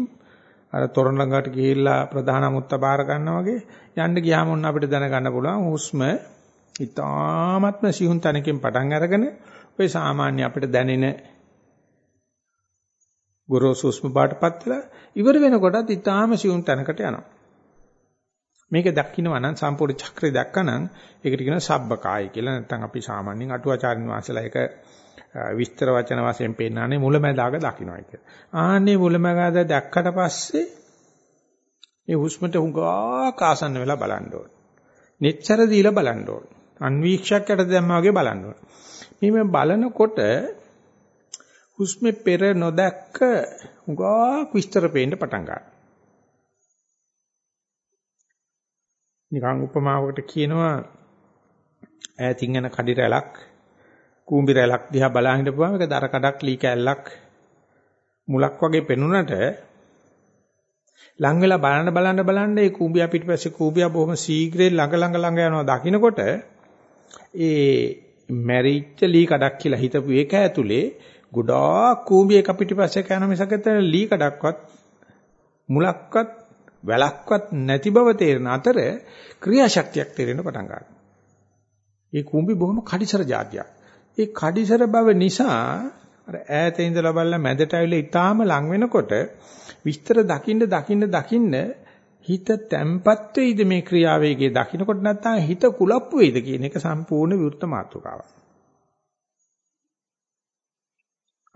අර තොරණ ළඟට ගිහිල්ලා ප්‍රධාන අමුත්ත බාර ගන්නවා වගේ යන්න ගියාම ඔන්න අපිට දැනගන්න පුළුවන් හුස්ම ඊ타ත්ම සිහුන් තනකින් පටන් අරගෙන ඔය සාමාන්‍ය අපිට දැනෙන ගොරෝසු උස්ම පාටපත් වෙලා ඉවර වෙනකොටත් ඊටාම සියුම් තැනකට යනවා. මේක දක්ිනවා නම් සම්පූර්ණ චක්‍රය දැක්කනම් ඒකට කියනවා සබ්බකාය කියලා. නැත්නම් අපි සාමාන්‍යයෙන් අටුවාචාරින් වාසලා ඒක විස්තර වචන වශයෙන් පෙන්නන්නේ මුලැමැදාග දකින්නයි කියලා. ආන්නේ මුලැමැදාග දැක්කට පස්සේ මේ හුස්මට හුඟා කාසන්න වෙලා බලන්න ඕනේ. netතර දීලා බලන්න ඕනේ. අන්වීක්ෂකයට දැම්මා වගේ බලන්න ඕනේ. මේ බලනකොට හුස්මේ පෙර නොදැක්ක උගා විස්තර පේන්න පටන් ගන්නවා. නිකන් උපමාවකට කියනවා ඈතින් යන කඩි රැලක් කූඹි රැලක් දිහා බලන් හිටපුවාම ඒක දර කඩක් ලී කැල්ලක් මුලක් වගේ පෙනුනට ලං වෙලා බලන්න බලන්න බලන්න ඒ කූඹියා පිටිපස්සේ කූඹියා බොහොම ශීඝ්‍රයෙන් ළඟ ළඟ ළඟ යනවා දකින්නකොට ඒ මැරිච්ච ලී කඩක් කියලා හිතපු එක ඇතුලේ ගොඩාක් කූඹි එක පිටිපස්සේ යන මිසකට ලී කඩක්වත් මුලක්වත් වැලක්වත් නැති බව තේරෙන අතර ක්‍රියාශක්තියක් තේරෙන්න පටන් ගන්නවා. ඒ කූඹි බොහොම කඩිසර જાතියක්. ඒ කඩිසර බව නිසා අර ඈත ඉඳලා බලලා මැදට ඇවිල්ලා ඊටාම ලං වෙනකොට විස්තර දකින්න දකින්න දකින්න හිත තැම්පත් වෙයිද මේ ක්‍රියාවේගයේ දකින්නකොට නැත්නම් හිත කුලප්පු වෙයිද කියන එක සම්පූර්ණ විවෘත මාතෘකාවක්.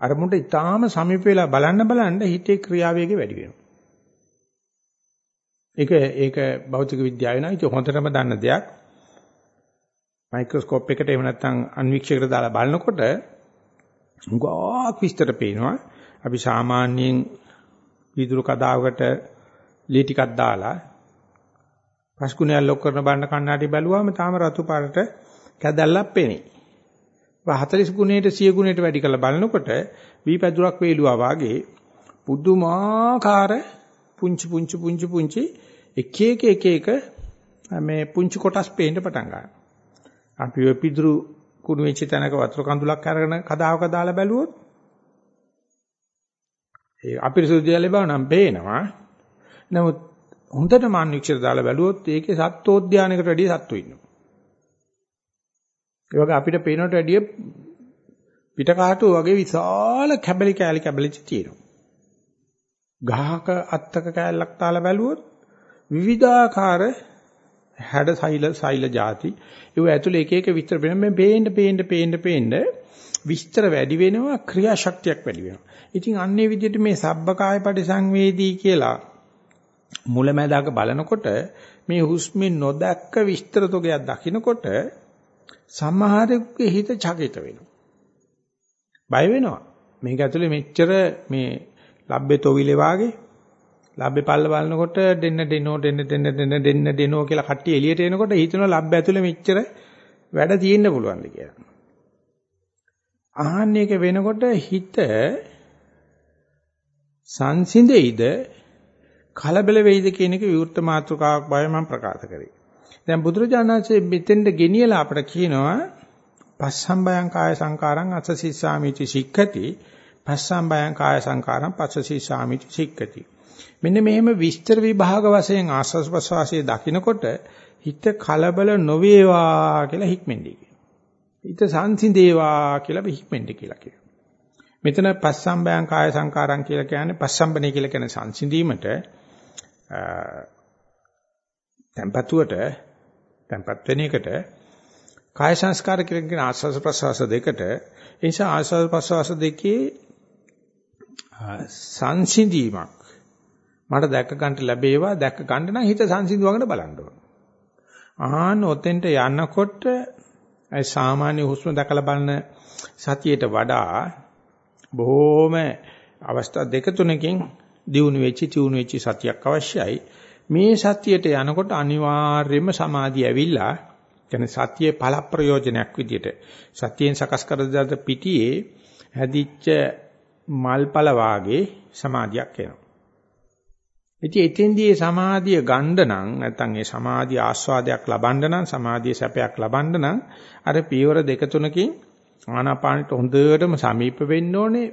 අරමුණට ඊටාම සමීප වෙලා බලන්න බලන්න හිතේ ක්‍රියාවේගය වැඩි වෙනවා. ඒක ඒක භෞතික විද්‍යාවේ නයි හොඳටම දන්න දෙයක්. මයික්‍රොස්කෝප් එකට එහෙම නැත්නම් අන්වීක්ෂයකට දාලා බලනකොට ගොඩක් විස්තර පේනවා. අපි සාමාන්‍යයෙන් වීදුරු කදාවකට ලී ටිකක් දාලා පස්කුණයක් ලොක් කරන බන්න කණ්ණාඩි බැලුවාම තාම රතු පාටට කැදල්ලක් පෙනේ. 40 ගුණයට 100 ගුණයට වැඩි කරලා බලනකොට වීපැදුරක් වේලුවා වාගේ පුදුමාකාර පුංචි පුංචි පුංචි පුංචි එක එක එක එක මේ පුංචි කොටස් පේන්න පටන් ගන්නවා. අපි ඔය පිදුරු කුණු වෙච්ච තැනක වතුර කඳුලක් අරගෙන කදාවක දාලා බැලුවොත් ඒ අපිරිසුදු දේවල් බව නම් පේනවා. නමුත් හොඳට මාන්වික්ෂර දාලා බැලුවොත් ඒකේ සත්වෝද්‍යානයකට වැඩිය සත්තු ඉන්නවා. ඒ වගේ අපිට පේනට වැඩිය පිට කාටුව වගේ විශාල කැබලි කෑලි කැබලිච තියෙනවා. ගහක අත්තක කෑල්ලක් තාලා බැලුවොත් විවිධාකාර හැඩ සෛල සෛල ಜಾති ඒව ඇතුලේ එක එක විස්තර වෙන මේ පේන්න පේන්න පේන්න පේන්න විස්තර වැඩි වෙනවා ක්‍රියාශක්තියක් වැඩි වෙනවා. ඉතින් අන්නේ විදිහට මේ සබ්බකාය පරිසංවේදී කියලා මුලැමැදාක බලනකොට මේ හුස්මේ නොදැක්ක විස්තර තොගයක් දකිනකොට සමහරෙකුගේ හිත චකිත වෙනවා. බය වෙනවා. මේක ඇතුලේ මෙච්චර මේ ලබ්බේ තොවිලේ වාගේ ලබ්බේ පල්ල බලනකොට දෙන්න දෙනෝ දෙන්න දෙන්න දෙන්න දෙන්න දෙනෝ කියලා කට්ටිය එළියට එනකොට හිතනවා ලබ්බ ඇතුලේ මෙච්චර වැඩ තියෙන්න පුළුවන්ද කියලා. අහන්න එක වෙනකොට හිත සංසිඳෙයිද කලබල වෙයිද කියන එක විවෘත මාතෘකාවක් බව මම ප්‍රකාශ කරේ. දැන් බුදුරජාණන්සේ මෙතෙන්ද ගෙනියලා අපට කියනවා පස්සම්බයං කාය සංකාරං අසසිස්සාමිති සික්ඛති පස්සම්බයං කාය සංකාරං පස්සසිස්සාමිති සික්ඛති. මෙන්න මෙහෙම විස්තර විභාග වශයෙන් ආස්වාස් ප්‍රසවාසයේ දකිනකොට හිත කලබල නොවේවා කියලා හික්මෙන්දී කියනවා. හිත සංසිඳේවා කියලා හික්මෙන්දී කියලා කියනවා. මෙතන පස්සම්බයං කාය සංකාරං කියලා කියන්නේ පස්සම්බනේ කියලා කියන සංසිඳීමට tempatuට tempat වෙන එකට කාය සංස්කාර කියලා කියන ආස්වාද ප්‍රසවාස දෙකට ඒ නිසා ආස්වාද ප්‍රසවාස දෙකේ සංසිඳීමක් මට දැක ගන්න ලැබේවා දැක ගන්න නම් හිත සංසිඳුවගෙන බලන්න ඕන. ආහන ඔතෙන්ට යනකොට ඒ සාමාන්‍ය හුස්ම දැකලා බලන සතියට වඩා බොහෝම අවස්ථා දෙක තුනකින් දියුණු වෙච්ච තියුණු වෙච්ච සතියක් අවශ්‍යයි. මේ සතියට යනකොට අනිවාර්යයෙන්ම සමාධිය ඇවිල්ලා කියන්නේ සතියේ ඵල ප්‍රයෝජනයක් විදියට සතියෙන් සකස් කර දාත පිටියේ හැදිච්ච මල්පල වාගේ සමාධියක් එනවා. ඉතින් එතෙන්දී සමාධිය ගන්න නම් නැත්නම් ඒ සමාධිය ආස්වාදයක් ලබන්න නම් සමාධිය සැපයක් ලබන්න නම් අර පියවර දෙක තුනකින් ආනාපානෙට හොඳටම සමීප වෙන්න ඕනේ.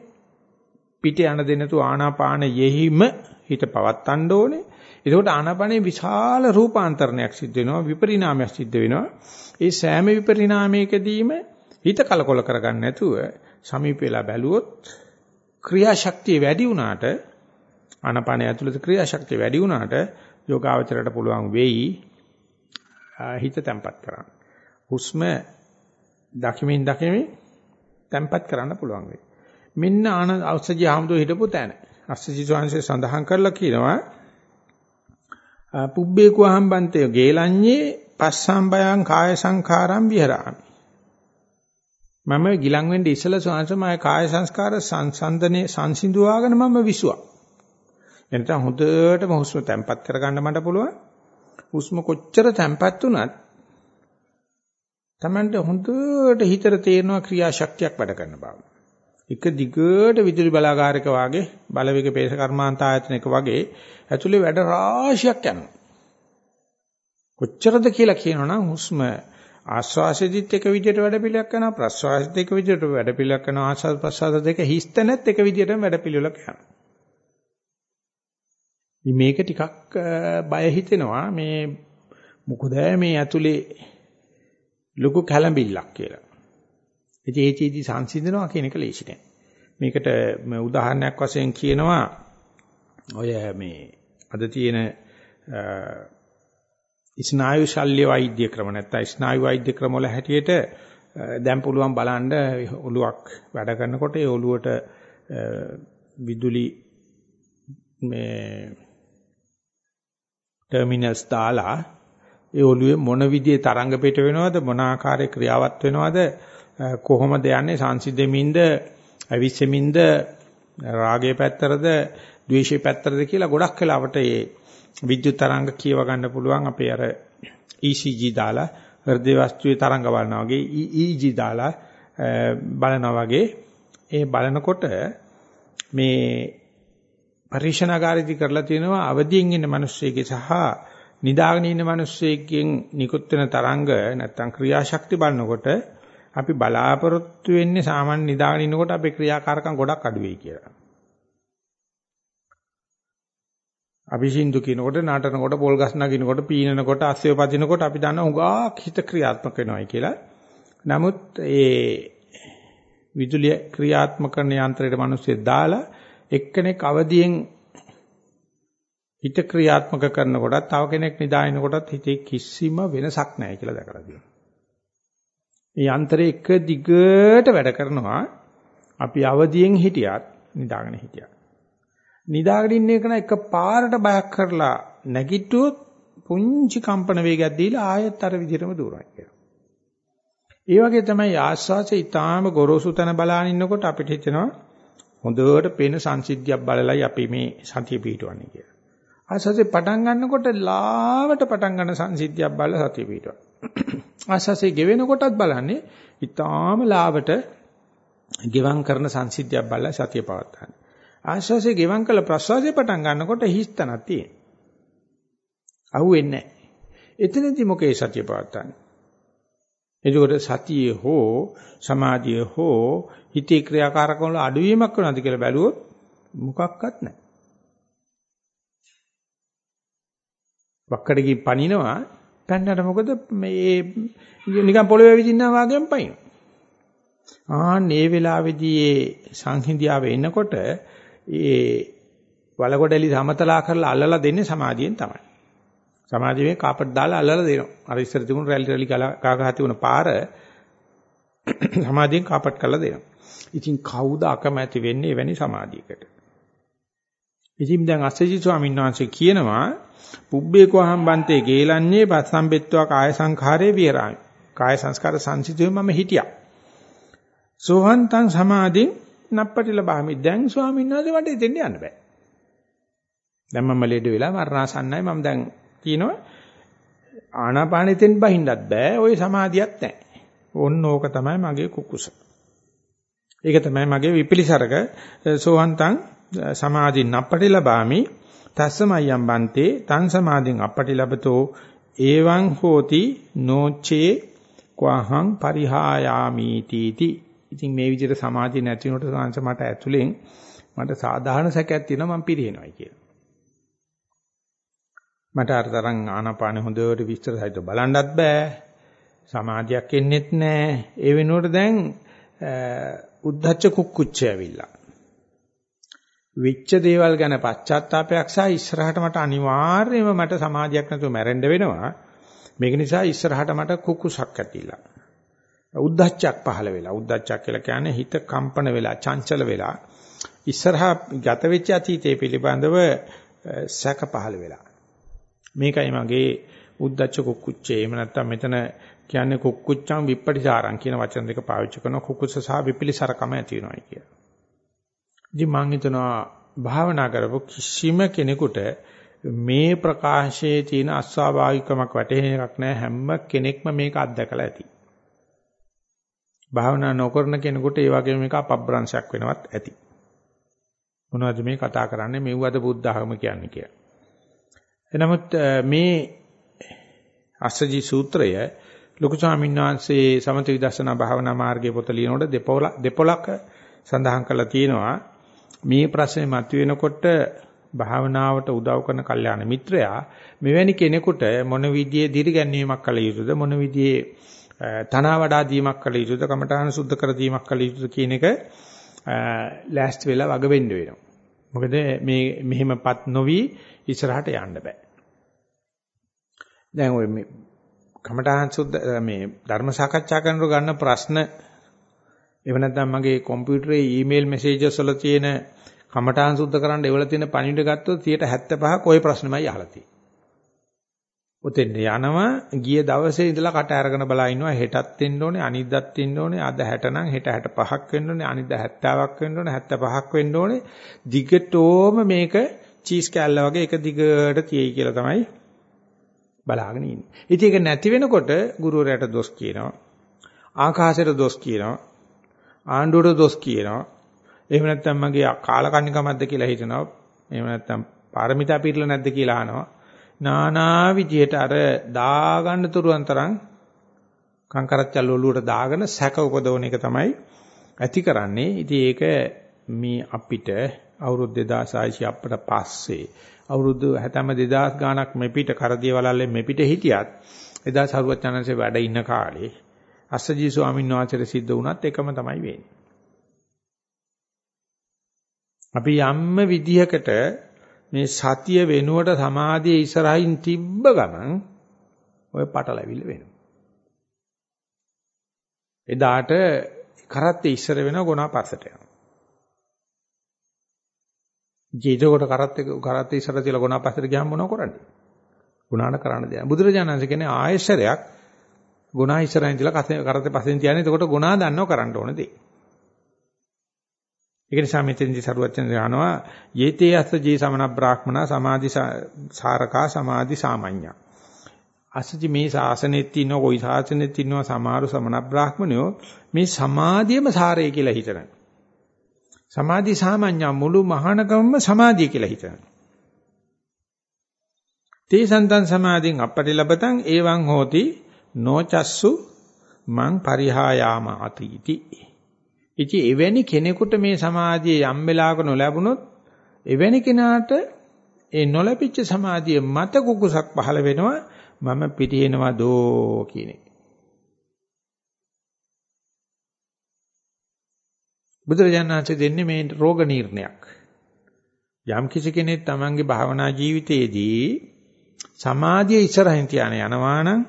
පිට යන දෙනතු ආනාපාන යෙහිම හිත පවත්තන්න ඕනේ. එතකොට ආනාපානේ විශාල රූපාන්තරණයක් සිද්ධ වෙනවා විපරිණාමයක් සිද්ධ වෙනවා. ඒ සෑම විපරිණාමයකදීම හිත කලකොල කරගන්න නැතුව සමීප වෙලා බැලුවොත් ක්‍රියාශක්තිය වැඩි වුණාට ආනාපානය ඇතුළත ක්‍රියාශක්තිය වැඩි වුණාට යෝගාවචරයට පුළුවන් වෙයි හිත තැම්පත් කරන්න. හුස්ම දකිමින් දකිමින් තැම්පත් කරන්න පුළුවන් වෙයි. මෙන්න ආන අවශ්‍යජී ආමදෝ හිටපු තැන. අස්සජී ස්වාමීන් සඳහන් කරලා කියනවා පුබ්බේ කුහම්බන්තය ගේලඤ්ඤේ පස්සම්බයං කාය සංඛාරම් විහරාමි. මම ගිලන් වෙන්නේ ඉස්සලා ස්වාමීන් කාය සංස්කාර සංසන්දනේ සංසිඳුවාගෙන මම විසුවා. එනතන හොඳටම හුස්ම තැම්පත් කරගන්න මට පුළුවන්. හුස්ම කොච්චර තැම්පත් වුණත් Tamanට හොඳට හිතට තේරෙනවා ක්‍රියාශක්තියක් වැඩ කරන බව. එක දිගට විදුලි බලාගාරයක වාගේ බලවේග පේස කර්මාන්ත ආයතනයක වගේ ඇතුලේ වැඩ රාශියක් යනවා. කොච්චරද කියලා කියනවනම් හුස්ම ආශ්වාසෙදිත් එක විදිහට වැඩ පිළිවෙලක් කරනවා ප්‍රශ්වාසෙදිත් එක විදිහට වැඩ පිළිවෙලක් කරනවා ආශ්වාස ප්‍රශ්වාස දෙක හිස්තැනත් එක විදිහටම වැඩ පිළිවෙලක් කරනවා මේක ටිකක් බය හිතෙනවා මේ මොකද මේ ඇතුලේ ලොකු කැළඹිල්ලක් කියලා. ඉතින් ඒ චීදි සංසිඳනවා කියන එක ලේසි නෑ. මේකට උදාහරණයක් වශයෙන් කියනවා ඔය මේ අද තියෙන ස්නායු ශල්‍ය වෛද්‍ය ක්‍රම නැත්නම් ස්නායු වෛද්‍ය ක්‍රම වල හැටියට දැන් පුළුවන් බලන්න ඔලුවක් වැඩ කරනකොට ඒ ඔලුවට විදුලි මේ ටර්මිනල්ස් දාලා ඒ ඔළුවේ මොන විදිහේ තරංග පිට වෙනවද මොන ආකාරයේ ක්‍රියාවත් වෙනවද කොහොමද යන්නේ සංසිඳෙමින්ද අවිස්සෙමින්ද රාගයේ පැත්තරද ද්වේෂයේ පැත්තරද කියලා ගොඩක් වෙලාවට ඒ විද්‍යුත් තරංග කියව ගන්න පුළුවන්. අපේ අර ECG දාලා හෘද වස්තුවේ තරංග බලනවා වගේ EEG දාලා බලනවා වගේ. ඒ බලනකොට මේ පරීක්ෂණාගාරයේදී කරලා තියෙනවා අවදියෙන් ඉන්න මිනිස්සෙගේ සහ නිදාගෙන ඉන්න මිනිස්සෙකින් නිකුත් වෙන තරංග නැත්තම් ක්‍රියාශක්ති බලනකොට අපි බලාපොරොත්තු වෙන්නේ සාමාන්‍ය නිදාගෙන ඉන්නකොට අපේ ක්‍රියාකාරකම් ගොඩක් අඩු වෙයි කියලා. අපි සින්දු කියනකොට නාටනකොට පොල් ගස් නගිනකොට පීනනකොට අස්සෙ පදිනකොට අපි දන්නා උගාක් හිත ක්‍රියාත්මක වෙනවයි කියලා. නමුත් ඒ විදුලිය ක්‍රියාත්මක කරන යන්ත්‍රයට මිනිස්සු දාලා එක්කෙනෙක් අවදියෙන් හිත ක්‍රියාත්මක කරනකොටත් තව කෙනෙක් නිදාිනකොටත් හිතේ කිසිම වෙනසක් නැහැ කියලා දැකලා තියෙනවා. මේ යන්ත්‍රය එක දිගට වැඩ කරනවා අපි අවදියෙන් හිටියත් නිදාගෙන හිටියත්. නිදාගෙන ඉන්න එක එක පාරට බයක් කරලා නැගිට්ටුවොත් පුංචි කම්පන වේගයක් දීලා ආයෙත් අර විදිහටම දුරයි කියලා. ඒ වගේ තමයි ආස්වාසය ඊටාම ගොරෝසු තැන බලාගෙන ඉන්නකොට අපිට හිතෙනවා හොඳට පේන සංසිද්ධියක් බලලයි අපි මේ සතිය පිටවන්නේ කියලා. ආස්වාසේ පටන් ගන්නකොට ලාවට පටන් ගන්න සංසිද්ධියක් බලලා සතිය පිටවනවා. ආස්වාසේ ගෙවෙනකොටත් බලන්නේ ඊටාම ලාවට ගෙවම් කරන සංසිද්ධියක් බලලා සතිය පවත්වා ගන්න. ආශ්වාසය ගෙවම් කළ ප්‍රශ්වාසය පටන් ගන්නකොට හිස්තනක් තියෙන. අහුවෙන්නේ නැහැ. එතනදී මොකේ සතිය පවත්තන්නේ? එතකොට සතියේ හෝ සමාධියේ හෝ හිතේ ක්‍රියාකාරකම් වල අඩුවීමක් වෙනවද කියලා බැලුවොත් මොකක්වත් නැහැ. වක්කඩ ගිහින් පනිනවා පැන්නට මොකද මේ නිකන් පොළවේ විදින්නා වගේම පයින්. ආ මේ වෙලාවේදී ඒ සංහිඳියාව එනකොට ඒ වලගොඩලි සමතලා කරලා අල්ලලා දෙන්නේ සමාධියෙන් තමයි. සමාධියේ කාපට් දාලා අල්ලලා දෙනවා. අර ඉස්සර තිබුණු රැලි රැලි ගා ගා තිබුණ පාර සමාධියෙන් කාපට් කරලා දෙනවා. ඉතින් කවුද අකමැති වෙන්නේ එවැනි සමාධියකට? ඉතින් දැන් අස්සජි ස්වාමීන් වහන්සේ කියනවා පුබ්බේකෝ අහම්බන්තේ ගේලන්නේ පස්සම්බෙත්වා කාය සංඛාරේ විහරාමි. කාය සංස්කාර සංසිතුවේ මම හිටියා. සෝහන්තං සමාධින් නප්පටි ලබාමි. දැන් ස්වාමීන් වහන්සේ මට එතෙන් යන්න බෑ. දැන් මම ලෙඩ වෙලා මරණාසන්නයි මම දැන් කියනවා ආනාපානෙතෙන් බහින්නත් බෑ. ওই සමාධියක් නැහැ. ඕන්න ඕක තමයි මගේ කුකුස. ඒක තමයි මගේ විපිලිසරක සෝහන්තං සමාධි නප්පටි ලබාමි. තස්සමයම් බන්තේ තං සමාධින් අපටි ලබතෝ එවං හෝති නොචේ කවහං පරිහායාමි තීති ඉතින් මේ විදිහට සමාධිය නැති වුණොත් සංස මට ඇතුලෙන් මට සාධාරණ සැකයක් තියෙනවා මම පිරිනවයි කියලා. මට අර තරම් ආනාපාන හොඳට විස්තර සහිතව බලන්නත් බෑ. සමාධියක් එන්නෙත් නෑ. ඒ වෙනුවට දැන් උද්දච්ච කුක්කුච්ච ඇවිල්ලා. විච්ච දේවල් ගැන පශ්චාත්තාවපයක් සහ ඉස්සරහට මට අනිවාර්යයෙන්ම මට සමාධියක් නැතුව මැරෙන්න වෙනවා. මේක නිසා ඉස්සරහට මට කුකුසක් ඇතිලා. උද්දච්චයක් පහළ වෙලා උද්දච්චයක් කියලා කියන්නේ හිත කම්පන වෙලා චංචල වෙලා ඉස්සරහා ගත වෙච්ච අතීතයේ පිළිබඳව සැක පහළ වෙලා මේකයි මගේ උද්දච්ච කුක්කුච්චේ එහෙම නැත්නම් මෙතන කියන්නේ කුක්කුච්චම් විප්පටිසාරං කියන වචන දෙක පාවිච්චි කරන කුකුස සහ විපිලිසරකම ඇති වෙනවායි කිය. ඉතින් මම හිතනවා භාවනා කරපු කිසිම කෙනෙකුට මේ ප්‍රකාශයේ තියෙන අස්වාභාවිකමක් වැටහෙන එකක් නෑ හැම කෙනෙක්ම මේක අත්දකලා ඇති. භාවනා නොකරන කෙනෙකුට ඒ වගේම මේක අපබ්‍රංශයක් වෙනවත් ඇති. මොනවද මේ කතා කරන්නේ මෙව්වද බුද්ධ ධර්ම කියන්නේ කියලා. එනමුත් මේ අස්සජි සූත්‍රය ලොකු ස්වාමීන් වහන්සේ සමථ විදර්ශනා භාවනා මාර්ගයේ පොත ලියනකොට දෙපොලක සඳහන් කරලා තියෙනවා මේ ප්‍රශ්නේ මතුවෙනකොට භාවනාවට උදව් කරන කල්යාණ මිත්‍රයා මෙවැනි කෙනෙකුට මොන විදියෙ දිරිගැන්වීමක් කළ යුතුද මොන විදියෙ තනවා වඩා දීමක් කළ යුතුද කමඨාන සුද්ධ කර දීමක් කළ යුතුද කියන එක ලෑස්ති වෙලා වග වෙන්න වෙනවා. මොකද මේ මෙහෙමපත් නොවි ඉස්සරහට යන්න බෑ. දැන් ඔය මේ කමඨාන් සුද්ධ මේ ධර්ම සාකච්ඡා කරනකොට ගන්න ප්‍රශ්න. එව නැත්නම් මගේ කම්පියුටරේ ඊමේල් මෙසේජස් වල තියෙන කමඨාන් සුද්ධ කරන්න ඒවල තියෙන පණිවිඩ ගත්තොත් 75ක් ওই ප්‍රශ්නෙමයි අහලා තියෙන්නේ. උතෙන් යනවා ගිය දවසේ ඉඳලා කට අරගෙන බලා ඉන්නවා. හෙටත් එන්න ඕනේ අනිද්දාත් එන්න ඕනේ. අද 60 නම් හෙට 65ක් වෙන්න ඕනේ. අනිද්දා 70ක් වෙන්න ඕනේ. 75ක් වෙන්න ඕනේ. දිගටම මේක චීස් කෑල්ල වගේ එක දිගට තියෙයි කියලා තමයි බලාගෙන ඉන්නේ. ඉතින් ඒක නැති වෙනකොට ගුරුවරයාට දොස් කියනවා. ආකාශයට දොස් කියනවා. ආණ්ඩුවට දොස් කියනවා. එහෙම නැත්නම් මගේ කාලකන්නිකමක්ද කියලා හිතනවා. එහෙම නැත්නම් පාරමිතා පිළිලා නැද්ද කියලා අහනවා. නානා විදියට අර දාගන්න තුරුවන් තරම් කංකරච්චල් ඔලුවට දාගෙන සැක උපදවන එක තමයි ඇති කරන්නේ. ඉතින් ඒක මේ අපිට අවුරුදු 2600 අපට පස්සේ අවුරුදු 70 2000 ගාණක් මෙපිට කරදිය වලල්ලේ මෙපිට හිටියත් එදා සරුවචනන්සේ වැඩ ඉන්න කාලේ අස්සජී ස්වාමීන් වහන්සේට සිද්ධ වුණත් එකම තමයි වෙන්නේ. අපි යම්ම විදිහකට මේ සතිය වෙනුවට සමාධිය ඉස්සරහින් තිබ්බ ගමන් ඔය පටලැවිල්ල වෙනවා. එදාට කරත්තේ ඉස්සර වෙනවා ගුණා පස්සට යනවා. ජීජකොට කරත්තේ කරත්තේ ඉස්සර තියලා ගුණා පස්සට ගියාම මොනව කරන්නේ? ගුණාන කරන්න දෙයක්. බුදුරජාණන් කියන්නේ ආයශරයක් ගුණා ඉස්සරහින් තියලා කරත්තේ පස්සෙන් තියන්නේ. එතකොට ගුණා දන්නව කරන්න ඕන දේ. ඒක නිසා මෙතෙන්දි සරුවචන යනවා යේතේ අස්ස ජී සමන බ්‍රාහ්මනා සමාධි සාරකා සමාධි සාමඤ්ඤා අසජි මේ ශාසනෙත් ඉන්න කොයි ශාසනෙත් ඉන්නවා සමහරු සමන බ්‍රාහ්මණයෝ මේ සමාධියම සාරය කියලා හිතන සමාධි සාමඤ්ඤා මුළු මහානකමම සමාධිය කියලා හිතන තේ සන්තන් සමාධින් අපටිලබතං එවං හෝති නොචස්සු මං පරිහායාම අතීති ඉතින් එවැනි කෙනෙකුට මේ සමාධිය යම් වෙලාවක නොලැබුණොත් එවැනි කෙනාට ඒ නොලැබිච්ච සමාධිය මත කුකුසක් පහළ වෙනවා. මම පිටිනවා දෝ කියන එක. බුදුරජාණන්සේ දෙන්නේ මේ රෝග නිర్ణයක්. යම් කිසි කෙනෙක් තමන්ගේ භාවනා ජීවිතයේදී සමාධිය ඉස්සරහින් තියාන යනවා නම්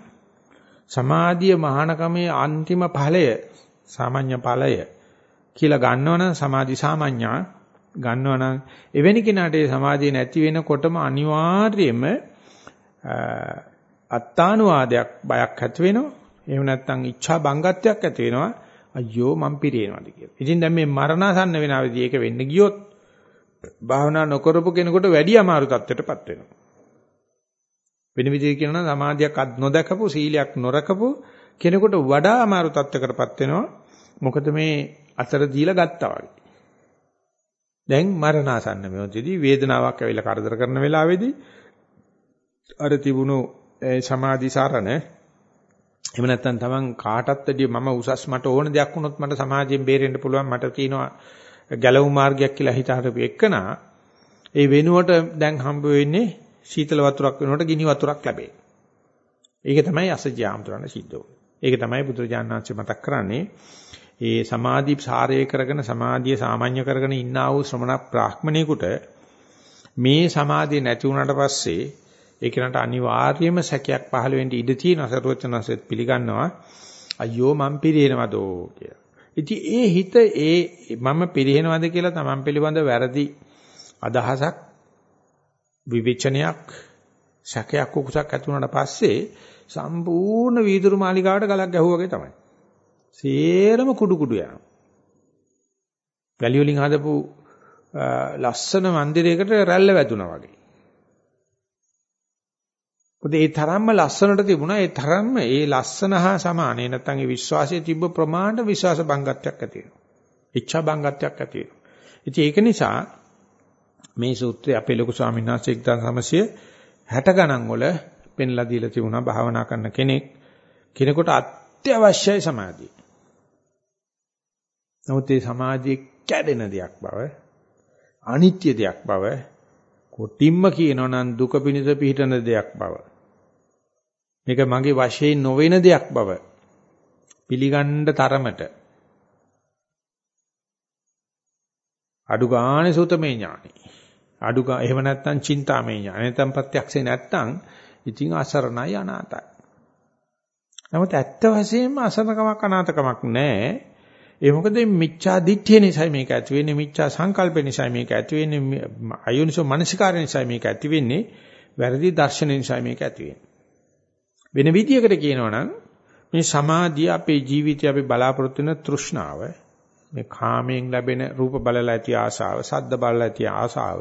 සමාධිය මහානකමේ අන්තිම ඵලය සාමාන්‍ය ඵලය කියලා ගන්නවනම් සමාධි සාමාන්‍යා ගන්නවනම් එවැනි කෙනාට ඒ සමාධිය නැති වෙනකොටම අනිවාර්යයෙන්ම අත්තානුවාදයක් බයක් ඇති වෙනවා. එහෙම නැත්නම් ඉච්ඡා බංගත්වයක් ඇති වෙනවා. අයියෝ මං පිරේනවාද කියලා. ඉතින් දැන් මේ මරණසන්න වෙන අවදී ඒක වෙන්න ගියොත් භාවනා නොකරපු කෙනෙකුට වැඩි අමාරු තත්ත්වයකටපත් වෙනවා. වෙන විදිහට කියනවා සමාධියක් අත් නොදකපු සීලයක් නොරකපු කෙනෙකුට වඩා අමාරු තත්ත්වයකටපත් වෙනවා. මොකද මේ අතර දීලා ගත්තා වගේ. දැන් මරණාසන්න මෙතනදී වේදනාවක් ඇවිල්ලා කරදර කරන වෙලාවේදී අර තිබුණු සමාධි සාරණ එහෙම නැත්නම් තමන් කාටත් වැඩිය මම උසස් මට ඕන දෙයක් වුණොත් මට සමාජයෙන් බේරෙන්න පුළුවන් මට තියෙනවා ගැලවු මාර්ගයක් කියලා හිත හරපු එක්කනා ඒ වෙනුවට දැන් හම්බ වෙන්නේ සීතල වතුරක් වෙනකොට ගිනි වතුරක් ලැබේ. ඒක තමයි අසජ්‍ය ආමතුරණ සිද්ධ වෙන්නේ. ඒක තමයි බුදුරජාණන් වහන්සේ මතක් කරන්නේ ඒ සමාධි සාරය කරගෙන සමාධිය සාමාන්‍ය කරගෙන ඉන්නා වූ ශ්‍රමණ බ්‍රාහ්මණයෙකුට මේ සමාධිය නැති වුණාට පස්සේ ඒ කෙනාට අනිවාර්යයෙන්ම සැකයක් පහළ වෙන්න ඉඩ තියෙනවා සරුවචනසෙත් පිළිගන්නවා අයියෝ මං පිරිනවදෝ කියලා. ඉතින් ඒ හිත ඒ මම පිරිනවද කියලා තමන් පිළිබඳ වැරදි අදහසක් විවේචනයක් සැකයක් කුකුසක් ඇති වුණාට පස්සේ සම්පූර්ණ වීදුරු මාලිකාවට ගලක් ගැහුවා වගේ තමයි. සේරම කුඩු කුඩු යනවා. වැලි වලින් හදපු ලස්සන මන්දිරයකට රැල්ල වැදුනා වගේ. මොකද ඒ තරම්ම ලස්සනට තිබුණා ඒ තරම්ම ඒ ලස්සන හා සමාන ඒ නැත්නම් ඒ විශ්වාසයේ තිබ්බ ප්‍රමාණයට විශ්වාස බංගත්වයක් ඇති වෙනවා. ඉච්ඡා බංගත්වයක් ඇති වෙනවා. ඉතින් ඒක නිසා මේ සූත්‍රය අපේ ලොකු ස්වාමීන් වහන්සේ 1960 ගණන් වල පෙන්ලා දීලා තිබුණා භාවනා කරන කෙනෙක් කෙනෙකුට අත්‍යවශ්‍යයි සමාධිය. නමුත් ඒ සමාධිය කැඩෙන දෙයක් බව අනිත්‍ය දෙයක් බව කොටින්ම කියනවා නම් දුක පිණිස පිහිටන දෙයක් බව. මේක මගේ වශයෙන් නොවන දෙයක් බව. පිළිගන්න තරමට. අඩු ගානේ සුතමේ ඥානෙ. අඩු ගා එහෙම නැත්නම් චින්තාමේ ඥානෙ. නැත්නම් ප්‍රත්‍යක්ෂේ නැත්නම් ඉතින් අසරණයි අනාතයි. නමුත් ඇත්ත වශයෙන්ම අසරණකමක් අනාතකමක් නැහැ ඒ මොකද මිච්ඡා දිට්ඨිය නිසා මේක ඇති වෙන්නේ මිච්ඡා සංකල්ප නිසා මේක ඇති වෙන්නේ අයෝනිසෝ මනසිකාරය නිසා මේක ඇති වෙන්නේ වැරදි දර්ශන නිසා මේක ඇති වෙන්නේ වෙන විදියකට කියනවා නම් මේ සමාධිය අපේ ජීවිතය අපි බලාපොරොත්තු වෙන තෘෂ්ණාව මේ කාමයෙන් ලැබෙන රූප බලලා ඇති ආශාව, සද්ද බලලා ඇති ආශාව,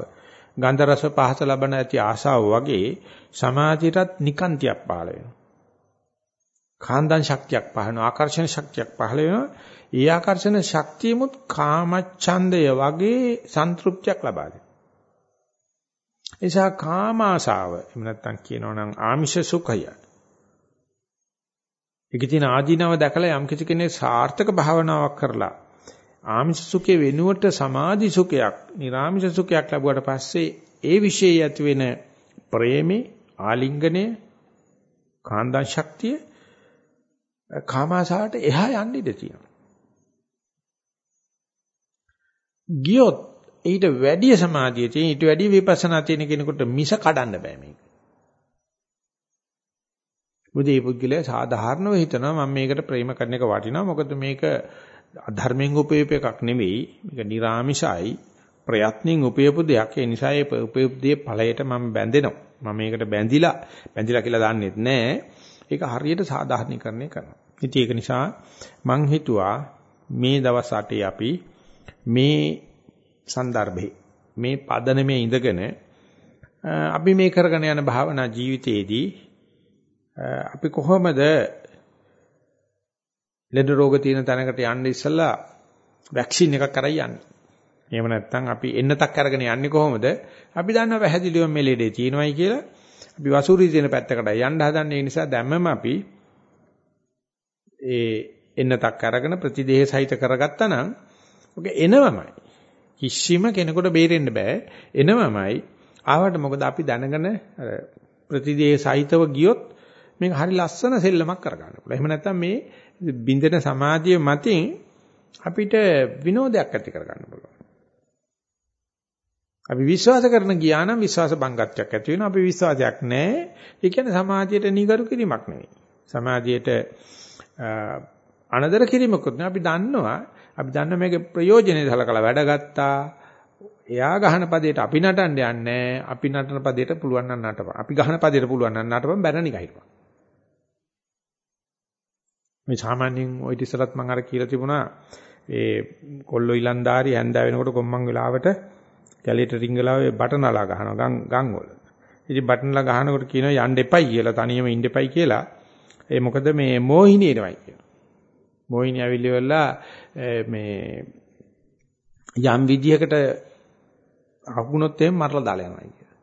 ගන්ධ රස පහස ලබන ඇති ආශාව වගේ සමාධියටත් නිකාන්තියක් පහළ වෙනවා. කාන්දන් ශක්තියක් පහළ වෙනවා, ආකර්ෂණ ශක්තියක් පහළ වෙනවා. ඒ ආකර්ෂණ ශක්තියමුත් කාමච්ඡන්දය වගේ සන්තුෂ්ත්‍යක් ලබා දෙනවා. එසා කාම ආශාව එහෙම නැත්නම් කියනවා නම් ආමිෂ සුඛය ඒකේ තියෙන ආධිනව දැකලා යම් කිසි කෙනෙක් සාර්ථක භාවනාවක් කරලා ආමිෂ සුඛේ වෙනුවට සමාධි සුඛයක්, නිර්ආමිෂ සුඛයක් ලැබුවට පස්සේ ඒ විශේෂය ඇති වෙන ප්‍රේමේ, ආලිංගනය, කාන්දා ශක්තිය කාමාසාවට එහා යන්න ඉඩ තියෙනවා. ගියොත් ඊට වැඩි සමාධිය තියෙන ඊට වැඩි විපස්සනා තියෙන කෙනෙකුට මිස කඩන්න බෑ මේක. මොකද මේ පුද්ගලයා සාධාරණව හිතනවා මම මේකට ප්‍රේම කරන එක වටිනවා. මොකද මේක අධර්මයෙන් උපයප එකක් නෙවෙයි. මේක නිර්ාමිෂයි ප්‍රයත්නින් උපයපු දෙයක්. ඒ නිසා ඒ උපයපුදී ඵලයට මම බැඳෙනවා. මම මේකට බැඳිලා බැඳිලා කියලා දන්නෙත් නෑ. ඒක හරියට සාධාරණීකරණය කරනවා. ඉතින් ඒක නිසා මං හිතුවා මේ දවස් 8 අපි මේ સંદર્ભේ මේ පදනමේ ඉඳගෙන අපි මේ කරගෙන යන භාවනා ජීවිතයේදී අපි කොහොමද ලෙඩ රෝග තියෙන තැනකට යන්න ඉස්සලා වැක්සින් එකක් කරයි යන්නේ. එහෙම නැත්නම් අපි එන්නතක් අරගෙන යන්නේ කොහොමද? අපි දන්නවා පැහැදිලිවම මේ ලෙඩේ තියෙනවයි කියලා. අපි වසූරි තියෙන පැත්තකට යන්න හදන්නේ ඒ නිසා දැම්මම අපි ඒ එන්නතක් අරගෙන ප්‍රතිදේහ සහිත කරගත්තා නම් ඔක එනවමයි. කිසිම කෙනෙකුට බේරෙන්න බෑ. එනවමයි. ආවට මොකද අපි දැනගෙන ප්‍රතිදේහ සහිතව ගියොත් මේක හරි ලස්සන සෙල්ලමක් කරගන්න පුළුවන්. එහෙම නැත්නම් මේ බින්දෙන සමාධිය මතින් අපිට විනෝදයක් ඇති කරගන්න පුළුවන්. අපි විශ්වාස කරන ගියා නම් විශ්වාස බංගත්වයක් ඇති වෙනවා. අපි විශ්වාසයක් නැහැ. ඒ කියන්නේ සමාධියට නිගරු කිරීමක් නෙවෙයි. සමාධියට අනදර කිරීමකුත් නෙවෙයි. අපි දන්නවා අපි දන්න මේකේ ප්‍රයෝජනෙ සලකලා වැඩ ගත්තා. එයා ගහන පදයට අපි නටන්න යන්නේ අපි නටන පදයට පුළුවන් නම් නටපන්. අපි ගහන පදයට පුළුවන් නම් නටපන් බැරණි ගහිරපන්. මේ සාමාන්‍යයෙන් ওই ඉස්සරත් මම අර කියලා තිබුණා ඒ කොල්ලෝ ඉලන්දාරි හැන්දා වෙනකොට කොම්මන් වෙලාවට කැලේට රිංගලා ඒ බටනලා ගහනවා ගම් ගම් වල. ඉතින් බටනලා ගහනකොට කියනවා යන්න එපයි කියලා තනියම ඉන්න එපයි කියලා. ඒ මොකද මේ මෝහිනී එනවයි කියලා. මෝහිනී ඇවිල්ලිවලා මේ යම් විදියකට අහුනොත් එහෙම මරලා දාලා යනවා කියලා.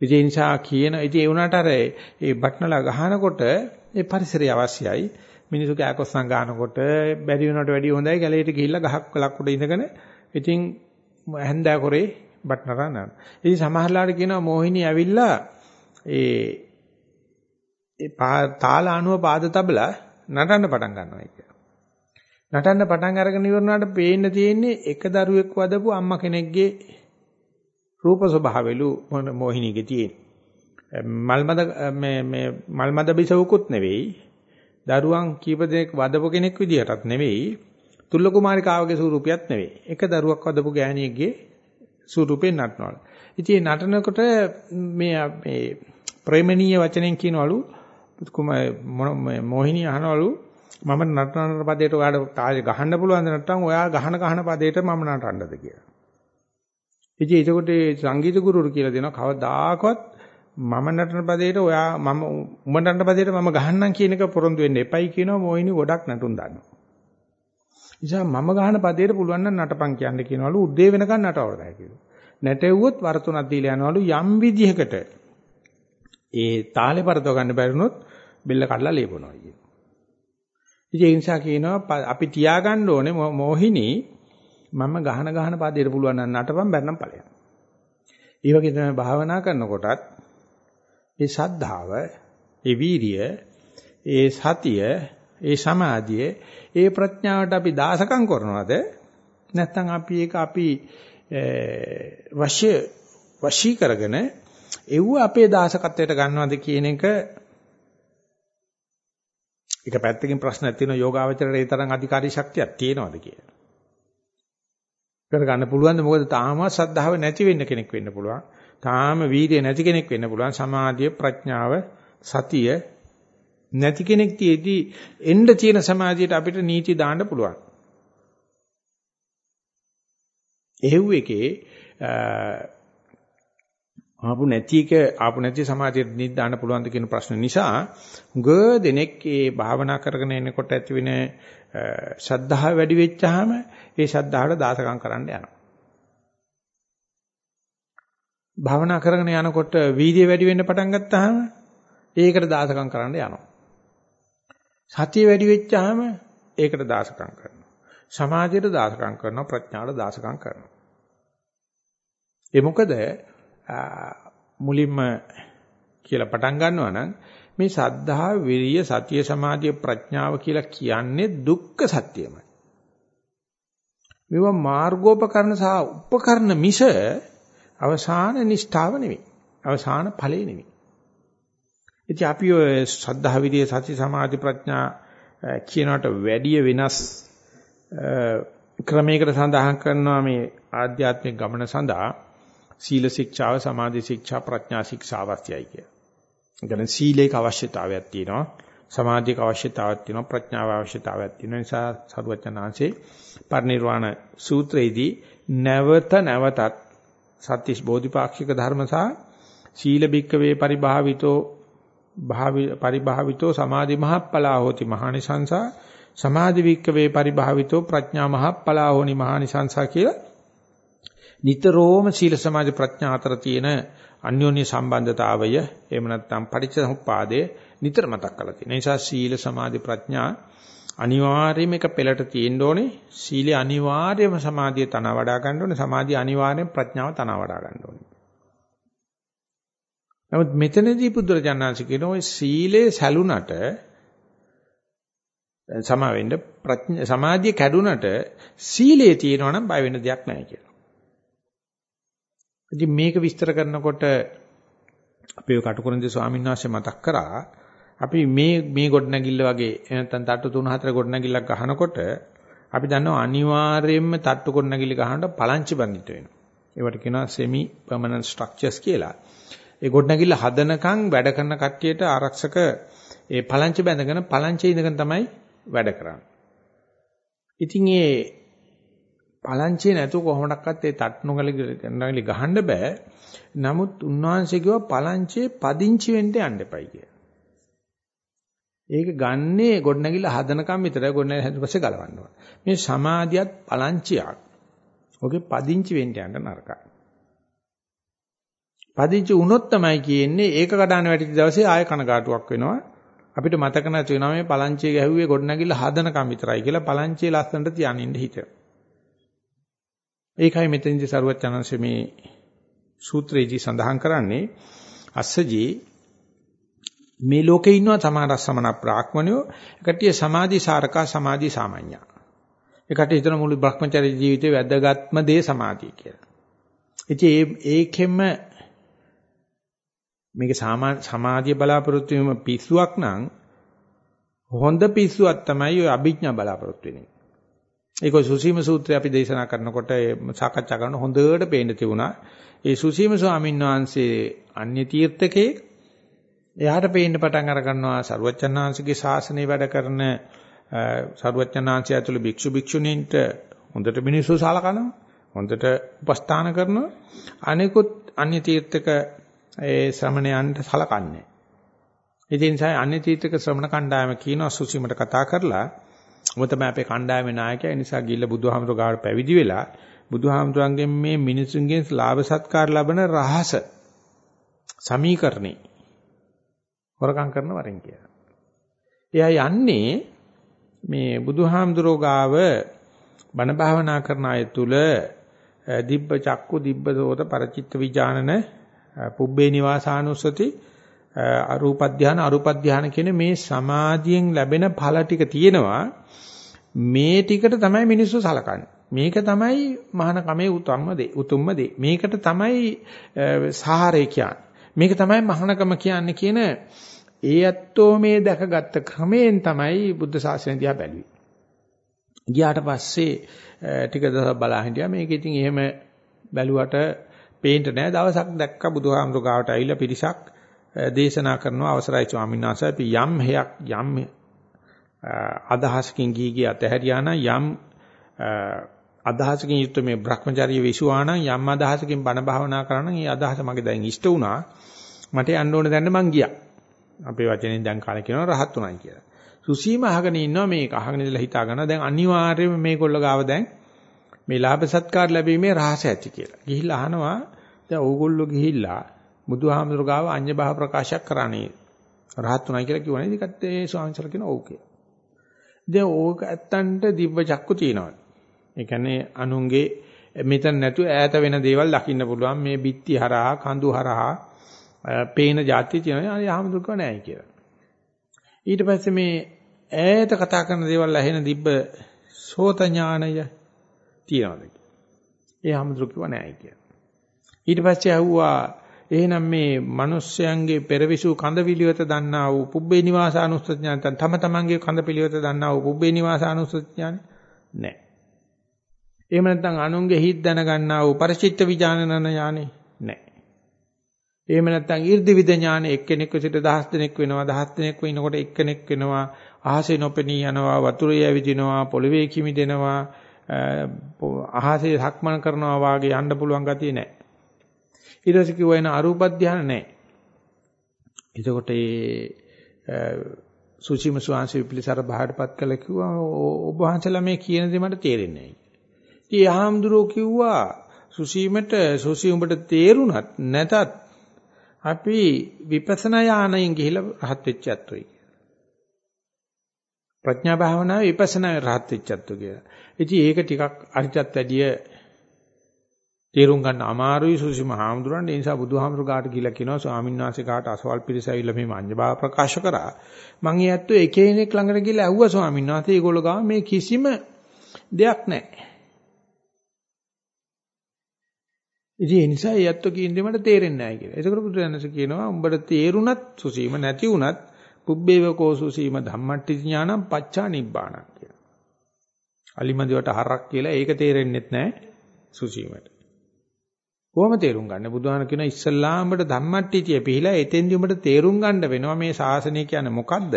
ඉතින් ඒ නිසා කියන ඉතින් ඒ වුණාට අර ඒ බටනලා ගහනකොට ඒ පරිසරය අවශ්‍යයි. මිනිස්සු කෑකොස්සන් ගන්නකොට බැරි වෙනවට වැඩිය හොඳයි ගැලේට ගිහිල්ලා ගහක් කොලක් උඩ ඉඳගෙන ඉතින් හැන්දෑ කරේ බට්නරා නන. ඉතින් සමහරලාට කියනවා මොහිනී ඇවිල්ලා ඒ ඒ තාල අණුව පාද තබලා නටන්න පටන් ගන්නවා කියලා. නටන්න පටන් අරගෙන ඉවරනාට පේන්න තියෙන්නේ එක දරුවෙක් වදපු අම්මා කෙනෙක්ගේ රූප ස්වභාවලු මොහිනීගේ තියෙන. මල්මද මේ මේ මල්මද බිසවකුත් නෙවෙයි දරුවන් කීප දෙනෙක් වදපු කෙනෙක් විදියටත් නෙවෙයි තුල්ල කුමාරිකාවගේ ස්වරූපයක් නෙවෙයි. එක දරුවක් වදපු ගෑණියෙක්ගේ ස්වරූපෙන් නටනවලු. ඉතින් නටනකොට මේ මේ ප්‍රේමණීය වචනෙන් කියනවලු මොහිනී අහනවලු මම නටන පදයට ඔයාලට තාජ ගහන්න පුළුවන්ද නැත්නම් ඔයා ගහන ගහන පදයට මම නටන්නද කියලා. ඉතින් ඒකට සංගීත ගුරුවරු කියලා දෙනවා කවදාකවත් මම නටන පදේට ඔයා මම උඹ නටන පදේට මම ගහන්නම් කියන එක පොරොන්දු වෙන්න එපයි කියනවා මොයිනි ගොඩක් නටුන් දානවා. නිසා මම ගහන පදේට පුළුවන් නම් නටපන් කියන්න කියනවලු උදේ වෙනකන් නටවරදයි කියලා. නැටෙව්වොත් වරතුනක් දීලා යනවලු යම් විදිහකට ඒ තාලේ පරදව ගන්න බැරිනොත් බෙල්ල කඩලා ලේපනවා කියන. ඉතින් ඒ නිසා කියනවා අපි තියාගන්න ඕනේ මොහිනි මම ගහන ගහන පදේට පුළුවන් නම් නටපන් බැන්නම් ඵලයක්. ඒ වගේ තමයි භාවනා කරනකොටත් ඒ සද්ධාව, ඒ වීරිය, ඒ සතිය, ඒ සමාධිය, ඒ ප්‍රඥාවට අපි දාසකම් කරනවද? නැත්නම් අපි ඒක අපි වශ්‍ය වශී කරගෙන එව්ව අපේ දාසකත්වයට ගන්නවද කියන එක එක පැත්තකින් ප්‍රශ්නයක් තියෙනවා යෝගාවචරයට ඒ තරම් අධිකාරී ශක්තියක් තියෙනවද කියලා. කර ගන්න පුළුවන්ද මොකද තාම සද්ධාව නැති වෙන්න කෙනෙක් වෙන්න පුළුවන්. තාම වීර්ය නැති කෙනෙක් වෙන්න පුළුවන්. සමාධිය ප්‍රඥාව සතිය නැති කෙනෙක් තියේදී එන්න තියෙන සමාධියට අපිට නීති දාන්න පුළුවන්. එහෙව් එකේ ආපු නැති එක ආපු නැති සමාධියට නීති දාන්න පුළුවන්ද කියන ප්‍රශ්න නිසා උග දෙනෙක් ඒ භාවනා කරගෙන එනකොට ඇති වෙන ශද්ධාව වැඩි වෙච්චාම ඒ ශද්ධාවට දාසකම් කරන්න යනවා. භාවනා කරගෙන යනකොට වීර්යය වැඩි වෙන්න පටන් ගත්තාම ඒකට දාසකම් කරන්න යනවා. සතිය වැඩි වෙච්චාම ඒකට දාසකම් කරනවා. සමාධියට දාසකම් කරනවා ප්‍රඥාවට දාසකම් කරනවා. ඒ මොකද මුලින්ම කියලා පටන් ගන්නවා නම් මේ සද්ධා විරිය සතිය සමාධිය ප්‍රඥාව කියලා කියන්නේ දුක්ඛ සත්‍යමයි. මේවා මාර්ගෝපකරණ සහ උපකරණ මිස අවසාන නිෂ්ඨාව නෙවෙයි. අවසාන ඵලෙ නෙවෙයි. ඉතින් අපි ඔය සද්ධා විරිය සති සමාධි ප්‍රඥා කියනකට වැඩිය වෙනස් ක්‍රමයකට සඳහන් කරනවා මේ ආධ්‍යාත්මික ගමන සඳහා සීල ශික්ෂාව සමාධි ශික්ෂා ප්‍රඥා ශික්ෂා අවශ්‍යයි කිය. ඒ සීලේක අවශ්‍යතාවයක් තියෙනවා. සමාධියක අවශ්‍යතාවයක් තියෙනවා. ප්‍රඥාව අවශ්‍යතාවයක් තියෙනවා. නිසා සරුවචනාංශේ පරිනිර්වාණ සූත්‍රයේදී නැවත නැවතත් සත්‍තිස් බෝධිපාක්ෂික ධර්ම සහ සීල බික්කවේ පරිභාවිතෝ භාවි පරිභාවිතෝ සමාධි මහප්පලා හෝති මහානිසංසා සමාධි වික්කවේ පරිභාවිතෝ ප්‍රඥා මහප්පලා හෝනි මහානිසංසා කියලා නිතරම සීල සමාධි ප්‍රඥා අතර තියෙන අන්‍යෝන්‍ය සම්බන්ධතාවය එහෙම නැත්නම් පටිච්චසමුප්පාදය නිතර මතක් කරලා තියෙනවා. ඒ නිසා සීල සමාධි ප්‍රඥා අනිවාර්යයෙන්ම එක පෙළට තියෙන්න ඕනේ. සීලය අනිවාර්යයෙන්ම සමාධිය තන වඩා ගන්න ඕනේ. සමාධිය අනිවාර්යයෙන්ම ප්‍රඥාව තන වඩා ගන්න ඕනේ. නමුත් මෙතනදී පුදුරජානනාංශ කියන ওই සීලේ සැලුනට සමා වෙන්න ප්‍රඥා සමාධිය කැඩුනට සීලේ තියෙනවා නම් බය වෙන දෙයක් නැහැ කියලා. ඉතින් මේක විස්තර කරනකොට අපේ කටුකුරුන්දේ ස්වාමීන් වහන්සේ මතක් කරා අපි මේ මේ ගොඩනැගිල්ල වගේ නැත්නම් තට්ටු 3 4 ගොඩනැගිල්ලක් ගහනකොට අපි දන්නවා අනිවාර්යයෙන්ම තට්ටු ගොඩනැගිලි ගහනකොට පලංචි බඳිට වෙනවා. ඒවට කියනවා semi permanent structures කියලා. ඒ ගොඩනැගිල්ල හදනකම් වැඩ කරන කට්ටියට ආරක්ෂක ඒ පලංචි බැඳගෙන පලංචි ඉඳගෙන තමයි වැඩ කරන්නේ. ඉතින් ඒ පලංචිය නැතුව කොහොමඩක්වත් ඒ තට්නුගලි ගහන්න බෑ. නමුත් උන්වහන්සේ කිව්වා පලංචියේ පදිංචි වෙන්න යන්න එපයි කියලා. ඒක ගන්නේ ගොඩනැගිල්ල හදනකම් විතරයි ගොඩනැගිල්ල හැදුවට පස්සේ ගලවන්න ඕන. මේ සමාධියත් පලංචියක්. ඔගේ පදිංචි වෙන්න යන්න නරකයි. පදිංචි වුණොත් තමයි කියන්නේ ඒක කඩාන වැටිච්ච දවසේ ආය කනගාටුවක් වෙනවා. අපිට මතක නැති වෙනවා මේ පලංචිය ගැහුවේ ගොඩනැගිල්ල හදනකම් විතරයි කියලා පලංචිය ලස්සනට තියානින්න හිතෙනවා. ඒකයි මෙතනදී සරුවත් චනංශ මේ සූත්‍රයේදී සඳහන් කරන්නේ අස්සජී මේ ලෝකේ ඉන්නවා සමාරස් සමන බ්‍රාහ්මණයෝ එකටිය සමාධි සාරකා සමාධි සාමාන්‍යා. ඒකට හිතන මුළු භ්‍රමචර්ය ජීවිතේ වැදගත්ම දේ සමාධිය කියලා. ඉතින් ඒකෙම මේක සමාධිය බලාපොරොත්තු වීම පිස්සුවක් නම් හොඳ පිස්සුවක් තමයි ඔය අභිඥා බලාපොරොත්තු වෙන්නේ. ඒක සුසීම සූත්‍රය අපි දේශනා කරනකොට සාකච්ඡා කරන හොඳට පේන්න තිබුණා. ඒ සුසීම ස්වාමීන් වහන්සේ අන්‍ය තීර්ථකේ එයාට පේන්න පටන් අර ගන්නවා සරුවච්චන්හන්සේගේ ශාසනය වැඩ කරන සරුවච්චන්හන්සේ ඇතුළු භික්ෂු භික්ෂුණීන්ට හොඳට මිනිස්සු සලකනවා. හොඳට උපස්ථාන කරනවා. අනිකුත් අන්‍ය තීර්ථක ඒ ශ්‍රමණයන්ට සලකන්නේ. ඒ නිසා අන්‍ය තීර්ථක ශ්‍රමණ කණ්ඩායම කියනවා සුසීමට කතා කරලා ඔබ තමයි අපේ කණ්ඩායමේ නායකයා. ඒ නිසා ගිල්ල බුදුහාමුදුර ගාවට පැවිදි වෙලා බුදුහාමුදුරන්ගෙන් මේ මිනිසුන්ගෙන් ලාභ සත්කාර ලබන රහස සමීකරණේ හොරකම් කරන වරෙන් කියලා. එයා යන්නේ මේ බුදුහාමුදුරෝ ගාව බණ භාවනා කරන අය තුල දිබ්බ චක්කු දිබ්බ සෝත පරචිත්ත විඥානන පුබ්බේ නිවාසානුස්සති අරූප ධාන අරූප ධාන කියන මේ සමාධියෙන් ලැබෙන ඵල ටික තියෙනවා. මේ ටිකට තමයි මිනිස්සු සලකන්නේ. මේක තමයි මහාන කමේ උතුම්ම දේ උතුම්ම දේ. මේකට තමයි සාහරය කියන්නේ. මේක තමයි මහානකම කියන්නේ කියන ඒ ඇත්තෝ මේ දැකගත්ත ක්‍රමයෙන් තමයි බුද්ධ ශාසනය දිහා බැලුවේ. ගියාට පස්සේ ටික දවසක් බලා හිටියා. මේක ඉතින් එහෙම බැලුවට පේන්න නෑ. දවසක් දැක්ක බුදුහාමුදුර ගාවට ඇවිල්ලා පිරිසක් දේශනා කරනවා. අවසරයි ස්වාමීන් වහන්සේ. අපි යම් හයක් යම් අදහසකින් ගිහි ගිය අතහැරියා නම් යම් අදහසකින් යුක්ත මේ Brahmacharya විසුවා නම් යම් අදහසකින් බණ භාවනා කරා නම් ඒ අදහස මගේ දැන් ඉෂ්ට වුණා. මට යන්න ඕන දැන්න මං ගියා. අපේ වචනෙන් දැන් කාලේ කියනවා රහත් උනායි කියලා. සුසීම අහගෙන ඉන්නවා මේක. අහගෙන ඉඳලා හිතා ගන්නවා දැන් අනිවාර්යයෙන්ම මේගොල්ල ගාව දැන් මේ ලාභ සත්කාර ලැබීමේ රහස ඇති කියලා. ගිහිල්ලා අහනවා. දැන් ඕගොල්ලෝ ගිහිල්ලා බුදුහාමුදුරු ගාව අඤ්ඤ බහ ප්‍රකාශයක් කරානේ රහත් උනායි කියලා කිව්වනේ. ඒකත් ඒ ස්වාමීන් වහන්සේ කියනවා ඕක කියලා. දැන් ඕක ඇත්තන්ට දිබ්බ චක්කු තියෙනවා. ඒ කියන්නේ අනුන්ගේ මෙතන නැතු ඈත වෙන දේවල් දකින්න පුළුවන් මේ බිත්ති හරහා කඳු හරහා පේන જાති තියෙනවා යහමදුක නැහැ කියලා. ඊට පස්සේ මේ ඈත කතා කරන දේවල් ඇහෙන දිබ්බ සෝත ඥානය තියනවාද? ඒ යහමදුක කිව්ව නැහැ කියලා. ඊට පස්සේ ඇහුවා එහෙනම් මේ මිනිස්යන්ගේ පෙරවිසු කඳ පිළිවෙත දන්නා වූ පුබ්බේ නිවාසානුස්සති ඥාන තම තමන්ගේ කඳ පිළිවෙත දන්නා වූ පුබ්බේ නිවාසානුස්සති ඥාන නැහැ. එහෙම නැත්නම් අනුන්ගේ හිත් දැනගන්නා වූ පරිචිත්ත විඥානන ඥානෙ නැහැ. එහෙම නැත්නම් 이르දි විද ඥාන එක්කෙනෙක් විසිට දහස් දෙනෙක් වෙනවා දහස් දෙනෙක් වෙනකොට එක්කෙනෙක් වෙනවා අහසේ නොපෙනී යනවා වතුරේ ඇවිදිනවා පොළවේ කිමිදෙනවා අහසේ සක්මන් කරනවා වාගේ යන්න පුළුවන් ගතිය නැහැ. ඊට පස්සේ කිව්වා එන අරූප ධානය නැහැ. එතකොට ඒ සුචිම ස්වාංශ විපිලිසර බහඩපත් කළ කිව්වා ඔබ වහන්සේලා මේ කියන දේ මට තේරෙන්නේ නැහැ. ඉතින් ආහම්දුරෝ කිව්වා සුසීමට සුසී උඹට තේරුණත් නැතත් අපි විපස්සනා යානයෙන් ගිහිලා රහත් වෙච්ච ඇත්තොයි. ප්‍රඥා භාවනාවේ විපස්සනා රහත් වෙච්ච ඇත්තෝ කියලා. ඉතින් ඒක ටිකක් අරිටත් වැඩිය තේරුම් ගන්න අමාරුයි සුසීම හාමුදුරන් ඒ නිසා බුදුහාමුදුර ගාට ගිහිල්ලා කියනවා ස්වාමීන් වහන්සේ කාට අසවල් පිරිස ඇවිල්ලා මේ මඤ්ඤභාව ප්‍රකාශ කරා. මං ඒ ඇත්තෝ එක කෙනෙක් ළඟට ගිහිල්ලා ඇහුවා ස්වාමීන් වහන්සේ ඒගොල්ලෝ ගාව මේ කිසිම දෙයක් නැහැ. ඉතින් ඒ නිසා ඒ අත්ව කියන දේ මට තේරෙන්නේ නැහැ කියලා. ඒකකට බුදුරජාණන්සේ කියනවා උඹට තේරුණත් සුසීම නැති වුණත් පුබ්බේව කෝ සුසීම ධම්මට්ටි ඥානම් පච්චා නිබ්බාණක් කියලා. අලිමදිවට හරක් කියලා ඒක තේරෙන්නෙත් නැහැ සුසීමට. කොහොම තේරුම් ගන්න? බුදුහාම කියන ඉස්සල්ලාමට ධම්මට්ටිතිය පිළිලා එතෙන්දි උඹට තේරුම් ගන්න වෙනවා මේ ශාසනය කියන්නේ මොකද්ද?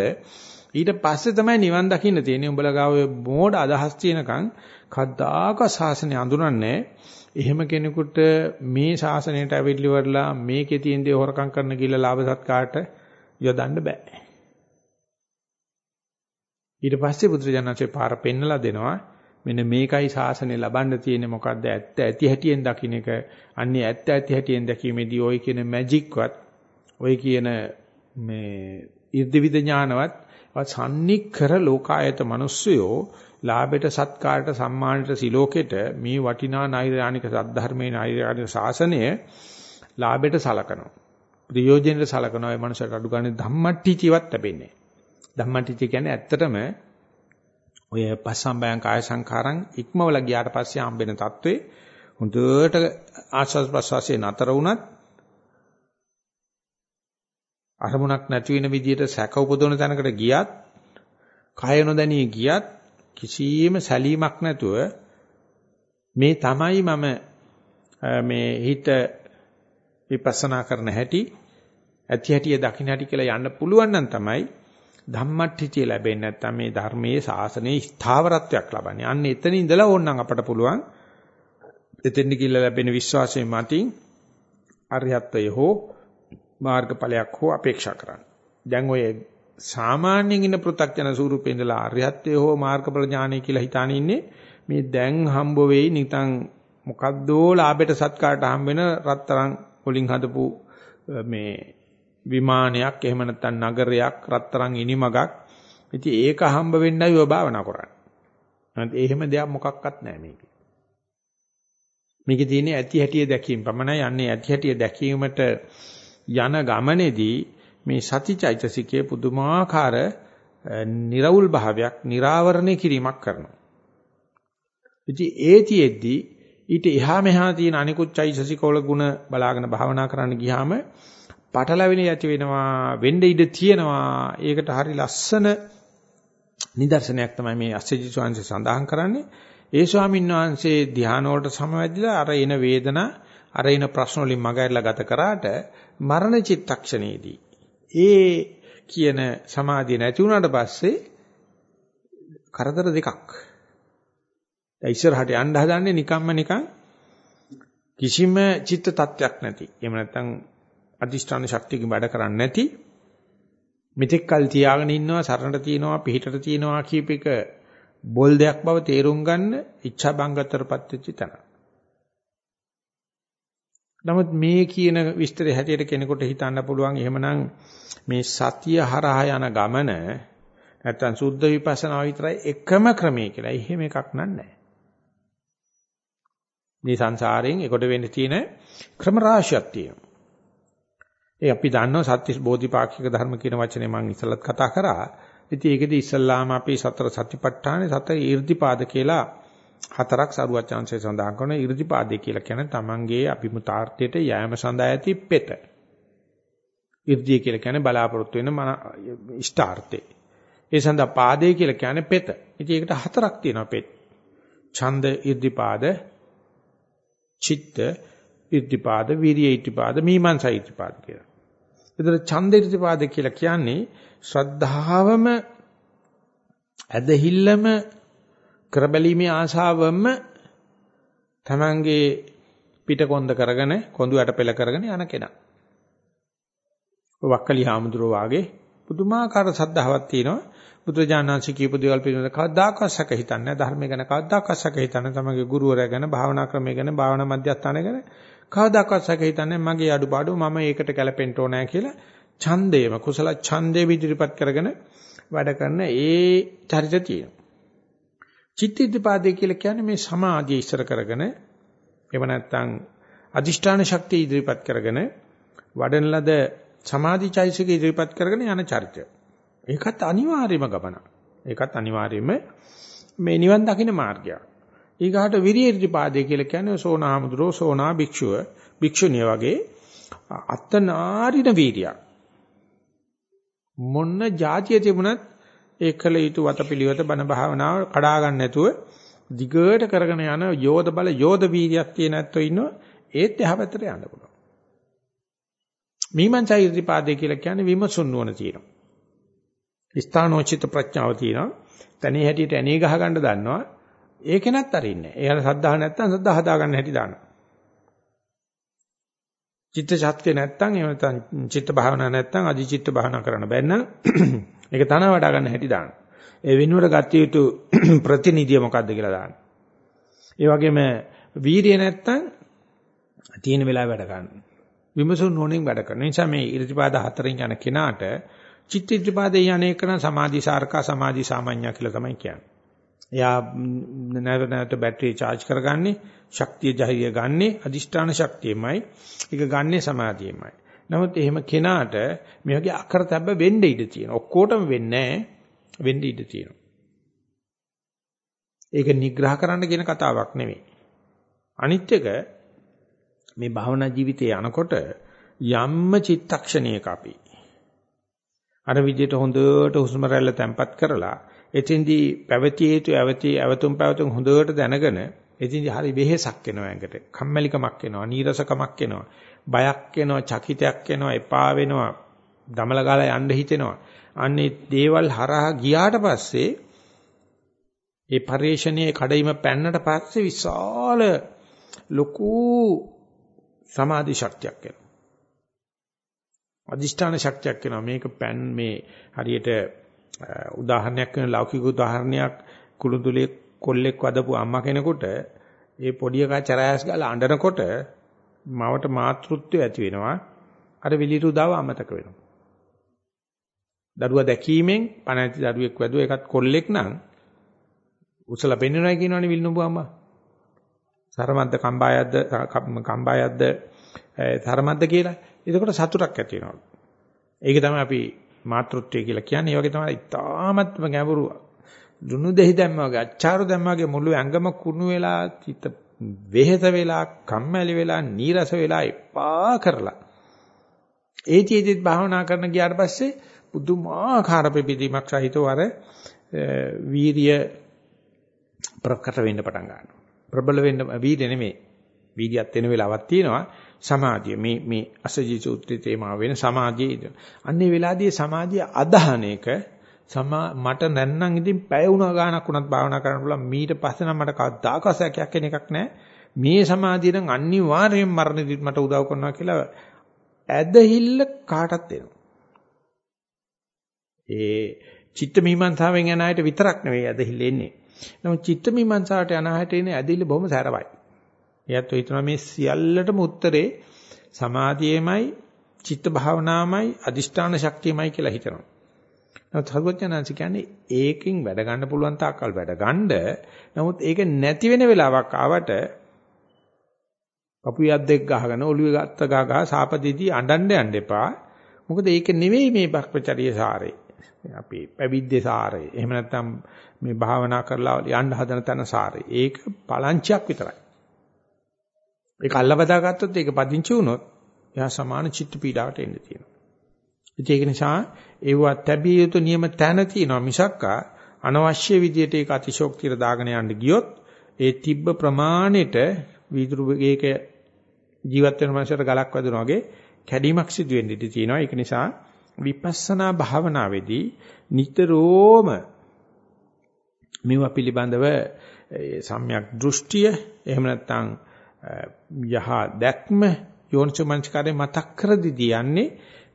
ඊට පස්සේ තමයි නිවන් දකින්න තියෙන්නේ. උඹලා ගාව මෝඩ අදහස් තියෙනකන් කද්දාක ශාසනය අඳුරන්නේ. එහෙම කෙනෙකුට මේ ශාසනයට ඇවිල්ලි වරලා මේකේ තියෙන දේ හොරකම් කරන කියලා ලාභ සත්කාරට යොදන්න බෑ. ඊට පස්සේ බුදුරජාණන්සේ පාර පෙන්නලා දෙනවා. මෙන්න මේකයි ශාසනය ලබන්න තියෙන්නේ මොකද්ද ඇත්ත ඇති හැටියෙන් දකින්න එක අන්නේ ඇත්ත ඇති හැටියෙන් දැකීමේදී ওই කියන මැජික්වත් ওই කියන මේ ඉර්ධිවිද ඥානවත් සම්නික්කර ලෝකායත මිනිස්සයෝ ලාභයට සත්කාරයට සම්මානයට සිලෝකෙට මේ වටිනා නෛර්යානික සද්ධර්මයේ නෛර්යානික ශාසනය ලාභයට සලකනවා. ප්‍රයෝජනෙට සලකනවා ඒ මනුස්සයට අඩු ගන්න ධම්මට්ටිචිවත් ලැබෙන්නේ. ධම්මට්ටිචි කියන්නේ ඇත්තටම ඔය පස්සම්බයං කාය සංඛාරං ඉක්මවල ගියාට පස්සේ හම්බෙන தત્ත්වේ හොඳට ආස්වාද ප්‍රසවාසයේ නතර වුණත් අරමුණක් නැති වෙන විදිහට සැක උපදවන තැනකට ගියත් කය නොදැනී ගියත් කිසියම් සැලීමක් නැතුව මේ තමයි මම මේ හිත විපස්සනා කරන හැටි ඇති හැටිය දකින්න හැටි කියලා යන්න පුළුවන් නම් තමයි ධම්මට්ඨිතිය ලැබෙන්නේ නැත්නම් මේ ධර්මයේ ශාසනයේ ස්ථාවරත්වයක් ලබන්නේ. අන්න එතන ඉඳලා ඕනනම් අපට පුළුවන් එතෙන් ගිහිල්ලා ලැබෙන විශ්වාසයෙන් මතින් අරියත්වය හෝ මාර්ගඵලයක් හෝ අපේක්ෂා කරන්නේ. දැන් ඔය සාමාන්‍යයෙන් ඉන්න පෘථග්ජන ස්වරූපේ ඉඳලා ආර්යත්වයේ හෝ මාර්ගඵල ඥානය කියලා හිතාන ඉන්නේ මේ දැන් හම්බ වෙයි නිකන් මොකද්දෝ ලාභයට සත්කාරට හම්බ වෙන රත්තරන් වලින් හදපු මේ විමානයක් එහෙම නැත්නම් නගරයක් රත්තරන් ඉනිමගක් ඉතින් ඒක හම්බ වෙන්නයි ඔය භාවනා කරන්නේ. නැත්නම් එහෙම දෙයක් මොකක්වත් නැහැ මේකේ. මේකේ තියෙන ඇති හැටිය දැකීම පමණයි. අන්නේ ඇති හැටිය දැකීමට යන ගමනේදී මේ සතිචෛතසිකයේ පුදුමාකාර निराවුල් භාවයක්, निराවරණය කිරීමක් කරනවා. ඉතින් ඒතියෙද්දී ඊට එහා මෙහා තියෙන අනිකුත් චෛතසිකවල ගුණ බලාගෙන භාවනා කරන්න ගියාම පටලැවිලි ඇති වෙනවා වෙන්න ඉඩ තියෙනවා ඒකට හරි ලස්සන නිදර්ශනයක් තමයි මේ අස්සජි ස්වාමීන් සඳහන් කරන්නේ ඒ ස්වාමීන් වහන්සේ ධ්‍යාන වලට සමවැදිලා අර එන වේදනා අර එන ප්‍රශ්න වලින් මගහැරලා ගත කරාට මරණ චිත්තක්ෂණයේදී ඒ කියන සමාධිය නැති වුණාට පස්සේ කරදර දෙකක්. දැන් ඉස්සරහට යන්න හදන්නේ නිකම්ම නිකන් කිසිම චිත්ත tattයක් නැති. එහෙම නැත්නම් අදිෂ්ඨාන ශක්තියකින් වැඩ කරන්නේ නැති. මෙතෙක් කල් තියාගෙන ඉන්නවා සරණට තියනවා පිහිටට තියනවා කීප එක බොල් දෙයක් බව තේරුම් ගන්න ඉච්ඡා බංගතරපත් වෙච්ච තැන. නමුත් මේ කියන විස්තරය හැටියට කෙනෙකුට හිතන්න පුළුවන් එහෙමනම් මේ සතිය හරහා යන ගමන නැත්තම් සුද්ධ විපස්සනා විතරයි එකම ක්‍රමය කියලා. එහෙම එකක් නෑ. මේ සංසාරයෙන් එකොට වෙන්න තියෙන ක්‍රම රාශියක් තියෙනවා. ඒ අපි දන්නවා සත්‍ය බෝධිපාක්ෂික ධර්ම කියන වචනේ මම ඉස්සලත් කතා කරා. ඉතින් ඒකෙදි ඉස්සල්ලාම අපි සතර සතිපට්ඨානේ සතර ඊර්ධිපාද කියලා හතරක් සරුවචාන්සේ සඳහන් කරන ඊර්ධිපාදේ කියලා කියන්නේ තමන්ගේ අභිමුතාර්ථයට යෑම සඳහා ඇති පෙත. ඊර්ධිය කියලා කියන්නේ බලාපොරොත්තු වෙන ඉෂ්ටාර්ථේ. ඒ සඳහා පාදේ කියලා කියන්නේ පෙත. ඉතින් ඒකට හතරක් තියෙනවා පෙත්. ඡන්ද ඊර්ධිපාද, චිත්ත ඊර්ධිපාද, විරිය ඊර්ධිපාද, මීමන්සා ඊර්ධිපාද කියලා. ඒතර ඡන්ද ඉර්ධිපාද කියලා කියන්නේ ශ්‍රද්ධාවම ඇදහිල්ලම කරබැලීමේ ආශාවම තමන්ගේ පිටකොන්ද කරගෙන කොඳු යට පෙළ කරගෙන යන කෙනා. වක්කලි හාමුදුරුවෝ වාගේ පුදුමාකාර සද්ධාවක් තියෙනවා. බුදුජානනාංශ කියපු දේවල් පිළිබඳව කවදාකවත් සැක හිතන්නේ නැහැ. ධර්මය ගැන කවදාකවත් සැක හිතන්නේ තමගේ ගුරුවරයා ගැන, භාවනා ක්‍රමය ගැන, භාවනා මධ්‍යස්ථානය ගැන කවදාකවත් සැක හිතන්නේ මගේ අඩුපාඩු මම ඒකට ගැලපෙන්න ඕනෑ කියලා ඡන්දේම කුසල ඡන්දේ විදිහට කරගෙන වැඩ කරන ඒ චරිත තියෙනවා. චිත්ත ඉදිපාදේ කියලා කියන්නේ මේ සමාධිය ඉස්සර කරගෙන එහෙම නැත්නම් අදිෂ්ඨාන ශක්තිය ඉදිරිපත් කරගෙන වඩන ලද සමාධි චෛසික ඉදිරිපත් කරගෙන යන චරිතය. ඒකත් අනිවාර්යම ගමන. ඒකත් අනිවාර්යයෙන්ම මේ නිවන් දකින්න මාර්ගයක්. ඊගාට විරිය ඉදිරිපාදේ කියලා කියන්නේ සෝනාහමුදුරෝ සෝනා භික්ෂුව භික්ෂුණිය වගේ අත්තනාරින වීර්යයක්. මොන්න જાතිය තිබුණත් ඒ කළ යුතු වතපිලිවෙත බණ භාවනාව කඩා ගන්න නැතුව දිගට කරගෙන යන යෝධ බල යෝධ වීර්යයක් තියෙන ඇත්තෝ ඉන්නවා ඒත් එහා පැත්තට යන්න පුළුවන්. මීමන්චා ඉර්ධිපාදේ කියලා කියන්නේ විමසුන් නුවණ තියෙනවා. ස්ථානෝචිත ප්‍රඥාව තියෙනවා. තනිය හැටියට ඇණේ ගහ ගන්න දන්නවා. ඒකෙනත් අරින්නේ. එයාලා සද්ධා නැත්තම් සද්ධා හදා ගන්න හැටි දානවා. චිත්ත ශක්තිය නැත්තම් එහෙම නැත්තම් චිත්ත භාවනා නැත්තම් අධිචිත්ත භාවනා කරන්න බැන්න ඒක තන වඩා ගන්න හැටි දාන්න. ඒ වෙනුවට ගත යුතු ප්‍රතිනිධිය මොකද්ද කියලා දාන්න. ඒ වගේම වීරිය නැත්තම් තියෙන වෙලාව වැඩ ගන්න. විමසුන් නොනින් වැඩ කරන නිසා මේ ඉරිතිපාද හතරෙන් යන කෙනාට චිත්ත ඉරිතිපාදේ යන එක නම් සමාධි සාරකා සමාධි සාමාන්‍ය කියලා තමයි කියන්නේ. එයා නැවත නැවත බැටරිය charge කරගන්නේ ශක්තිය ජහිය ගන්නේ අදිෂ්ඨාන ශක්තියමයි. ඒක ගන්නේ සමාධියමයි. නමුත් එහෙම කෙනාට මේ වගේ අකරතැබ්බ වෙන්න ඉඩ තියෙනවා. ඔක්කොටම වෙන්නේ නැහැ. වෙන්න ඉඩ තියෙනවා. ඒක නිග්‍රහ කරන්න කියන කතාවක් නෙමෙයි. අනිත් එක මේ භාවනා ජීවිතේ යනකොට යම්ම චිත්තක්ෂණයක අපි අර විදිහට හොඳට හුස්ම රැල්ල තැම්පත් කරලා එතෙන්දී පැවතිය යුතු ඇවති ඇවතුම් පැවතුම් හොඳට දැනගෙන එතෙන්දී හරි වෙහෙසක් එනවා ඇඟට. කම්මැලිකමක් එනවා, නීරසකමක් එනවා, බයක් එනවා, චකිතයක් එනවා, එපා වෙනවා, දමල ගාලා යන්න හිතෙනවා. අන්නේ දේවල් හරහා ගියාට පස්සේ ඒ පරිශ්‍රණයේ කඩයිම පැන්නට පස්සේ විශාල ලොකු සමාධි ශක්තියක් එනවා. අදිෂ්ඨාන ශක්තියක් වෙනවා. මේක පෑන් මේ හරියට උදාහරණයක් වෙන ලෞකික උදාහරණයක් කුළුඳුලේ කොල්ලෙක් වදපු අම්මා කෙනෙකුට ඒ පොඩි එකා චරායස් ගාලා අඬනකොට මවට මාතෘත්වය ඇති වෙනවා. අර විලිරු දාව අමතක වෙනවා. දරුවා දැකීමෙන් පණ ඇති දරුවෙක් වැදුව එකත් කොල්ලෙක් නම් උසලා පෙන්වනවා කියනවනේ විල්නුඹ අම්මා. සරමද්ද කම්බායද්ද කම්බායද්ද සරමද්ද කියලා. එතකොට සතුටක් ඇති වෙනවා. ඒක තමයි අපි මාතෘත්වය කියලා කියන්නේ. ඒ වගේ තමයි ඉතාමත්ම ගැඹුරු දුනු දෙහි දැම්මා වගේ අච්චාරු දැම්මා වගේ මුළු ඇඟම කුණු වෙලා චිත්ත වෙහෙස වෙලා කම්මැලි වෙලා නීරස වෙලා එපා කරලා ඒ චේතිත් භාවනා කරන ගියාට පස්සේ පුදුමාකාර පෙපිදීමක් සහිතව අර වීරිය ප්‍රකට වෙන්න පටන් ගන්නවා. ප්‍රබල වෙන්න වීර්ය නෙමෙයි. වීර්යයත් වෙන වෙලාවක් තියෙනවා. සමාධිය මේ මේ අසජී සූත්‍රයේ තේමාව වෙන සමාධියේ. අන්නේ වෙලාවේදී සමාධිය අදහන එක සමා මට නැත්නම් ඉතින් පැය වුණා ගානක් වුණත් භාවනා කරන්න පුළුවන්. මීට පස්සේ නම් මට කවදාකවත් සැකයක් වෙන එකක් නැහැ. මේ සමාධිය නම් අනිවාර්යයෙන් මරණෙදිත් මට උදව් කරනවා කියලා ඇදහිල්ල කාටත් එනවා. ඒ චිත්ත මීමන්සාවෙන් යන අයට විතරක් නෙවෙයි ඇදහිල්ල එන්නේ. නමුත් චිත්ත මීමන්සාවට යන අයට එන්නේ ඇදහිල්ල බොහොම සැරවයි. එයත් හිතනවා මේ සියල්ලටම උත්තරේ සමාධියමයි චිත්ත භාවනාවමයි අදිෂ්ඨාන ශක්තියමයි කියලා හිතනවා. නමුත් සර්වඥාන්ස කියන්නේ ඒකෙන් වැඩ ගන්න පුළුවන් තාක්කල් වැඩ ගන්න. නමුත් ඒක නැති වෙන වෙලාවක් ආවට පපුවියක් දෙක ගහගෙන ඔළුවේ ගත්ත ගහ ගහ සාපදීදී අඬන්න යන්න එපා. මොකද ඒක නෙවෙයි මේ භක්මචර්ය සාරේ. අපි පැවිද්දේ සාරය. එහෙම නැත්නම් මේ භාවනා කරලා යන්න හදන තැන සාරය. ඒක පලංචියක් විතරයි. ඒක අල්ලබදා ගත්තොත් ඒක පදිංචි වුණොත් එයා සමාන චිත්ත පීඩාවට එන්න තියෙනවා. ඒක නිසා ඒවා තැබිය යුතු නියම තැන තියෙනවා මිසක්කා අනවශ්‍ය විදියට ඒක අතිශෝක්තියට දාගෙන යන්න ගියොත් ඒ තිබ්බ ප්‍රමාණයට වීදුරු වේගයක ජීවත් වෙන මනසට ගලක් වැදුනා වගේ කැඩීමක් සිදු වෙන්න ඉඩ තියෙනවා. ඒක නිසා විපස්සනා භාවනාවේදී නිතරම මේවා පිළිබඳව සම්‍යක් දෘෂ්ටිය එහෙම නැත්නම් යහ දැක්ම යෝනිසමංස්කාරේ මතක් කර දිදී යන්නේ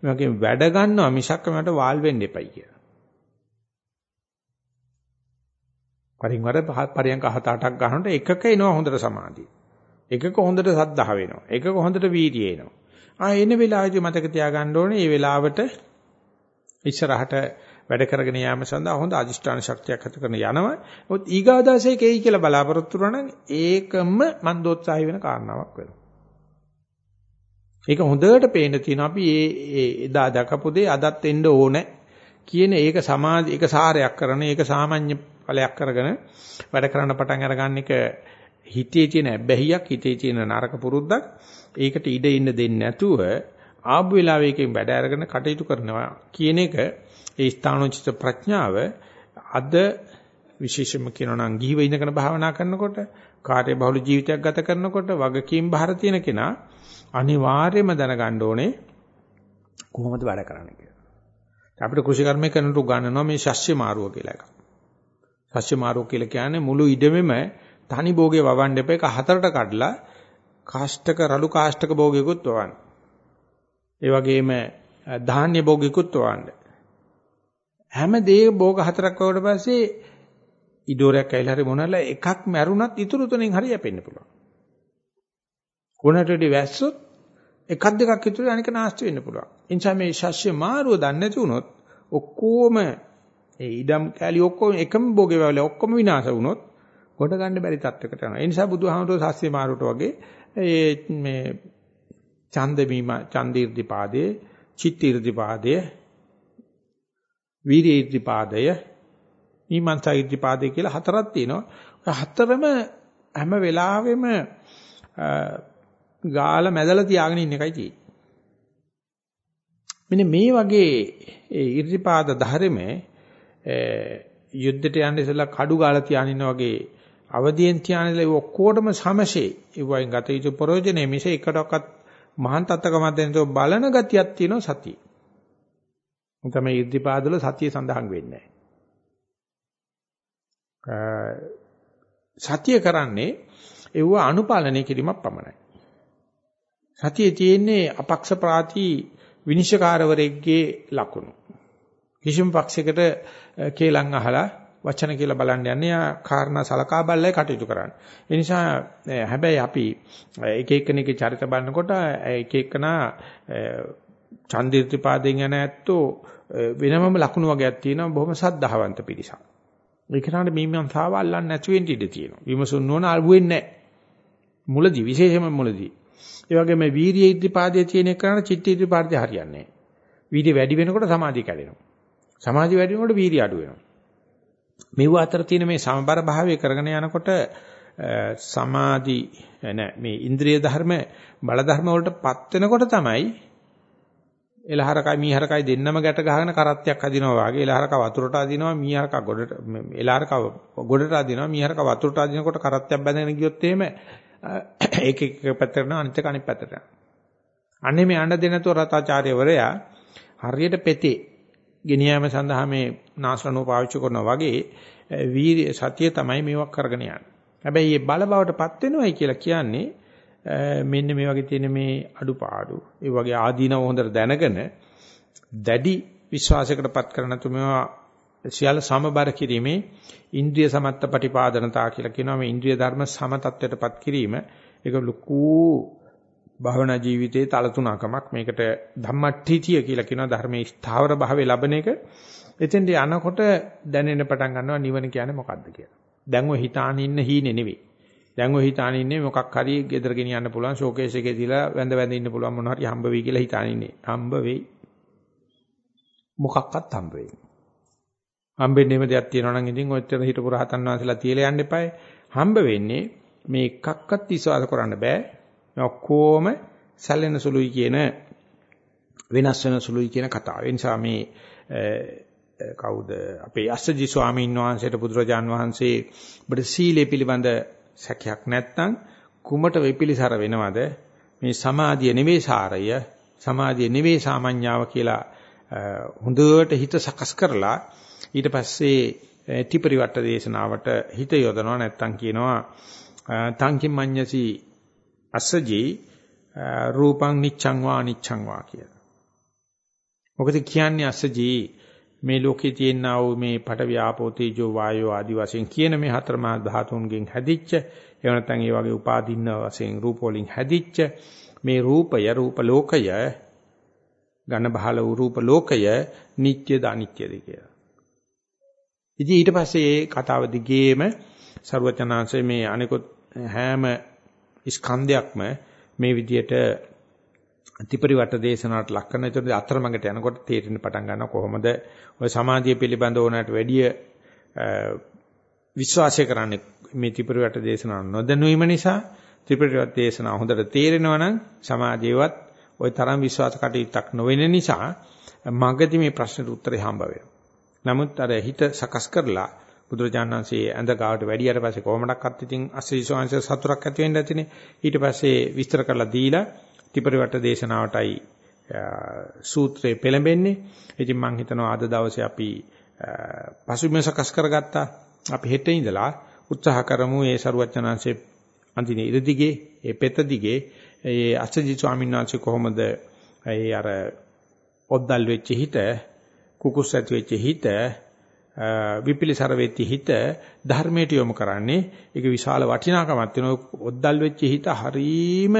මේ වගේ වැඩ ගන්නවා මිසක් මට වාල් වෙන්න එපයි කියලා. පරින් වර පරියන්ක හත අටක් ගන්නකොට එකක එනවා හොඳට සමාධිය. එකක හොඳට සද්ධා වෙනවා. එකක හොඳට වීර්යය එනවා. ආ එන වෙලාවේදී මතක තියාගන්න ඕනේ මේ වෙලාවට ඉස්සරහට වැඩ කරගෙන යාම සඳහා හොඳ අදිෂ්ඨාන ශක්තියක් ඇති කරන යනවා. මොකද ඊගාදාසේ කේයි කියලා බලාපොරොත්තු වෙනවා නම් ඒකම මන්දෝත්සාහය වෙන කාරණාවක් වෙනවා. ඒක හොඳට පේන තියෙනවා අපි ඒ එදා දකපු දේ අදත් එන්න ඕනේ කියන ඒක සමාධි ඒක සාරයක් කරන ඒක සාමාන්‍ය ඵලයක් කරගෙන වැඩ කරන්න පටන් අරගන්න එක හිතේ තියෙන බැහැියක් හිතේ තියෙන නරක පුරුද්දක් ඒකට ඉඩ ඉන්න දෙන්නේ නැතුව ආපු වෙලාවෙකින් වැඩ අරගෙන කටයුතු කරනවා කියන එක ඒ ස්ථානෝචිත ප්‍රඥාව අද විශේෂම කියනවා නම් ගිහිව ඉඳගෙන භාවනා කරනකොට කාර්ය බහුල ජීවිතයක් ගත කරනකොට වගකීම් බාර තියෙන කෙනා අනිවාර්යයෙන්ම දැනගන්න ඕනේ කොහොමද වැඩ කරන්නේ කියලා. අපිට කෘෂි කර්මය කරනට උගන්වනවා මේ ශස්්‍ය මාරුව කියලා එකක්. ශස්්‍ය මාරුව කියලා කියන්නේ මුළු ඉඩමෙම තනි භෝගේ වවන්න එපා ඒක හතරට කඩලා කාෂ්ඨක රළු කාෂ්ඨක භෝගිකුත් වවන්න. ඒ වගේම ධාන්‍ය භෝගිකුත් වවන්න. හැම දේ භෝග හතරක් වුණාට පස්සේ ඉඩෝරයක් ඇවිල්ලා හරි මොනවාලා එකක් මැරුණත් ඉතුරු තුනෙන් හරි යැපෙන්න පුළුවන්. කොනටටි වැස්සොත් එකක් දෙකක් ඉතුරු අනික නාස්ති වෙන්න පුළුවන්. ඒ නිසා මේ ශස්‍ය මාරුව දන්නේ නැති වුණොත් ඔක්කොම ඒ ඉඩම් කැලි ඔක්කොම එකම භෝගේ වල ඔක්කොම විනාශ වුණොත් කොට ගන්න බැරි තත්වයකට යනවා. ඒ නිසා බුදුහාමුදුරුවෝ ශස්‍ය මාරුවට වගේ ඒ මේ ඡන්ද බීම ඡන්දීර්ධිපාදයේ චිත්තීර්ධිපාදයේ වීර්ය ඉර්ධිපාදය ඊමන්සා ඉර්ධිපාදය කියලා හතරක් තියෙනවා. හතරම හැම වෙලාවෙම ගාල මැදලා තියාගෙන ඉන්න එකයි තියෙන්නේ. මෙන්න මේ වගේ ඒ ඉර්ධිපාද ධර්මයේ යුද්ධයට යන්න ඉස්සලා කඩු ගාලා තියාගෙන ඉන්න වගේ අවදියෙන් තියාගෙන ඉල ඔක්කොටම සමසේ ඒ වයින් ගත යුතු ප්‍රයෝජනේ මිස එකටවත් මහාන් තත්කමක් දෙන්නතෝ බලන ගතියක් තියෙනවා සතිය. තමයි ඉර්ධිපාදවල සතිය සඳහන් වෙන්නේ සතිය කරන්නේ ඒව අනුපාලනය කිරීමක් පමණයි. සතියේ තියෙන්නේ අපක්ෂ ප්‍රාති විනිශ්චයකාරවරයෙක්ගේ ලකුණු. කිසිම පක්ෂයකට කේලම් අහලා වචන කියලා බලන්න යන්නේ ආ කාරණා සලකා බලලා කටයුතු කරන්න. ඒ නිසා හැබැයි අපි එක එක්කෙනෙක්ගේ චරිත බලනකොට එක එක්කනා චන්දිර්තිපාදයෙන් යන ඇත්තෝ වෙනමම ලකුණු වගේක් තියෙනවා බොහොම සද්ධාවන්ත පිරිසක්. ඒ කෙනාට මීමන්තාව අල්ලන්නේ නැති වෙන්න ඉඩ තියෙනවා. විමසුන් නොවන අල්බු වෙන්නේ නැහැ. මුලදී විශේෂයෙන්ම මුලදී. ඒ වගේම වීර්ය ඉද්ධිපාදයේ තියෙන එකන චිත්ත ඉද්ධිපාදයේ හරියන්නේ නැහැ. වීර්ය වැඩි වෙනකොට සමාධිය කැඩෙනවා. සමාධිය වැඩි වෙනකොට වීර්ය අඩු වෙනවා. මෙව අතර තියෙන මේ සමබර භාවය කරගෙන යනකොට සමාධි නෑ මේ ඉන්ද්‍රිය ධර්ම බල ධර්ම වලටපත් වෙනකොට තමයි එලහරකයි මීහරකයි දෙන්නම ගැට ගහගෙන කරත්තයක් අදිනවා වගේ එලහරක වතුරට අදිනවා මීහරක ගොඩට එලහරක ගොඩට අදිනවා මීහරක වතුරට අදිනකොට කරත්තයක් බැඳගෙන ගියොත් එහෙම ඒක එක පැත්තකට යනවා අනිත් එක අනිත් පැත්තට යනවා. අන්නේ මේ අඬ දෙනතෝ රතාචාර්යවරයා හරියට පෙතේ ගෙනියෑම සඳහා මේ නාස්රණෝ පාවිච්චි කරනවා වගේ වීර්ය සතිය තමයි මේවක් කරගෙන යන්නේ. හැබැයි මේ බල බවටපත් වෙනවයි කියලා කියන්නේ මෙන්න මේ වගේ තියෙන මේ අඩුපාඩු. ඒ වගේ ආදීනව හොඳට දැනගෙන දැඩි විශ්වාසයකටපත් කරන තුමේවා සියල්ල සමබර කිරීමේ ඉන්ද්‍රිය සමත්ත ප්‍රතිපාදනතා කියලා කියනවා. මේ ඉන්ද්‍රිය ධර්ම සම තත්වයටපත් කිරීම. ඒක ලুকু භවනා ජීවිතයේ තල තුනකමක්. මේකට ධම්මට්ඨිතිය කියලා කියනවා. ධර්මයේ ස්ථාවර භාවයේ ලබන එක. එතෙන්ට යනකොට දැනෙන්න පටන් ගන්නවා නිවන කියන්නේ මොකක්ද කියලා. දැන් ඔය හිතාන ඉන්න හීනේ නෙවෙයි. දැන් ඔය හිතාන ඉන්නේ මොකක් හරි ගෙදර ගෙනියන්න පුළුවන් ෂෝකේස් එකේ තියලා වැඳ වැඳ ඉන්න පුළුවන් මොනවා හරි හම්බ වෙයි කියලා හිතාන ඉන්නේ. හම්බ වෙයි. මොකක්වත් හම්බ වෙයි. හම්බෙන්නේම දෙයක් තියෙනවා නම් ඉතින් ඔච්චර හිටපු රහතන් වහන්සේලා තියලා යන්න එපායි. හම්බ වෙන්නේ මේ එකක්වත් විශ්වාස කරන්න බෑ. ඔක්කොම සැලෙන සුළුයි කියන වෙනස් වෙන සුළුයි කියන කතාව. ඒ නිසා මේ කවුද අපේ අස්සජි ස්වාමීන් වහන්සේට බුදුරජාන් වහන්සේ ඔබට සීලය පිළිබඳ සැකයක් නැත්නම් කුමට වෙපිලිසර වෙනවද මේ සමාධිය නෙවෙයි සාරය සමාධිය නෙවෙයි සාමාන්‍යාව කියලා හොඳට හිත සකස් කරලා ඊට පස්සේ ත්‍රිපරිවට්ට දේශනාවට හිත යොදනවා නැත්නම් කියනවා තංකින් මඤ්ඤසි අස්සජී රූපං නිච්ඡං වා නිච්ඡං වා කියලා. මොකද කියන්නේ අස්සජී මේ ලෝකේ තියෙනා වූ මේ පට ව්‍යාපෝ තේජෝ වායෝ ආදි වශයෙන් කියන මේ හතර මහා ධාතුන්ගෙන් හැදිච්ච එහෙම නැත්නම් ඒ වගේ උපාදින්න වශයෙන් රූප වලින් හැදිච්ච මේ රූපය රූප ලෝකය ඝන බහල වූ රූප ලෝකය නිට්ටයද අනිත්‍යද කියලා. ඉතින් ඊට පස්සේ මේ කතාව දිගේම ਸਰවචනාංශයේ මේ අනිකුත් හැම ස්කන්ධයක්ම මේ විදියට ත්‍රිපරිවට්ට දේශනාවට ලක් කරන. ඒතර අතරමඟට යනකොට තේරෙන්න පටන් ගන්නවා කොහොමද ඔය සමාධිය පිළිබඳ ඕනෑමට වැඩිය විශ්වාසය කරන්නේ මේ ත්‍රිපරිවට්ට දේශනාව නොදැනුවීම නිසා ත්‍රිපරිවට්ට දේශනාව හොඳට තේරෙනවා නම් සමාධියවත් ওই තරම් විශ්වාස කටයුත්තක් නොවෙන නිසා මගදී මේ ප්‍රශ්නෙට උත්තරේ හම්බ නමුත් අර හිත සකස් කරලා බුදුරජාණන්සේ ඇඳ ගාවට වැඩියට පස්සේ කොහොමඩක්වත් ඉතින් අස්සීසෝංශ සතුටක් ඇති වෙන්න ඇතිනේ ඊට පස්සේ විස්තර කරලා දීලා ත්‍රිපරිවට්ට දේශනාවටයි සූත්‍රේ පෙළඹෙන්නේ. ඉතින් මම හිතනවා අද දවසේ අපි පසුබිම සකස් කරගත්තා. අපි හෙට ඉඳලා උත්සාහ කරමු මේ ਸਰුවචනාංශයේ අන්තිනේ ඉරදිගේ ඒ පෙත දිගේ ඒ අසජි ස්වාමීන් වහන්සේ කොහොමද ඒ අර ඔද්දල් වෙච්ච හිත කුකුස් ඇති වෙච්ච හිත විපිලිසර වෙච්ච හිත ධර්මයට යොමු කරන්නේ. ඒක විශාල වටිනාකමක් තියෙනවා. ඔද්දල් වෙච්ච හිත හරීම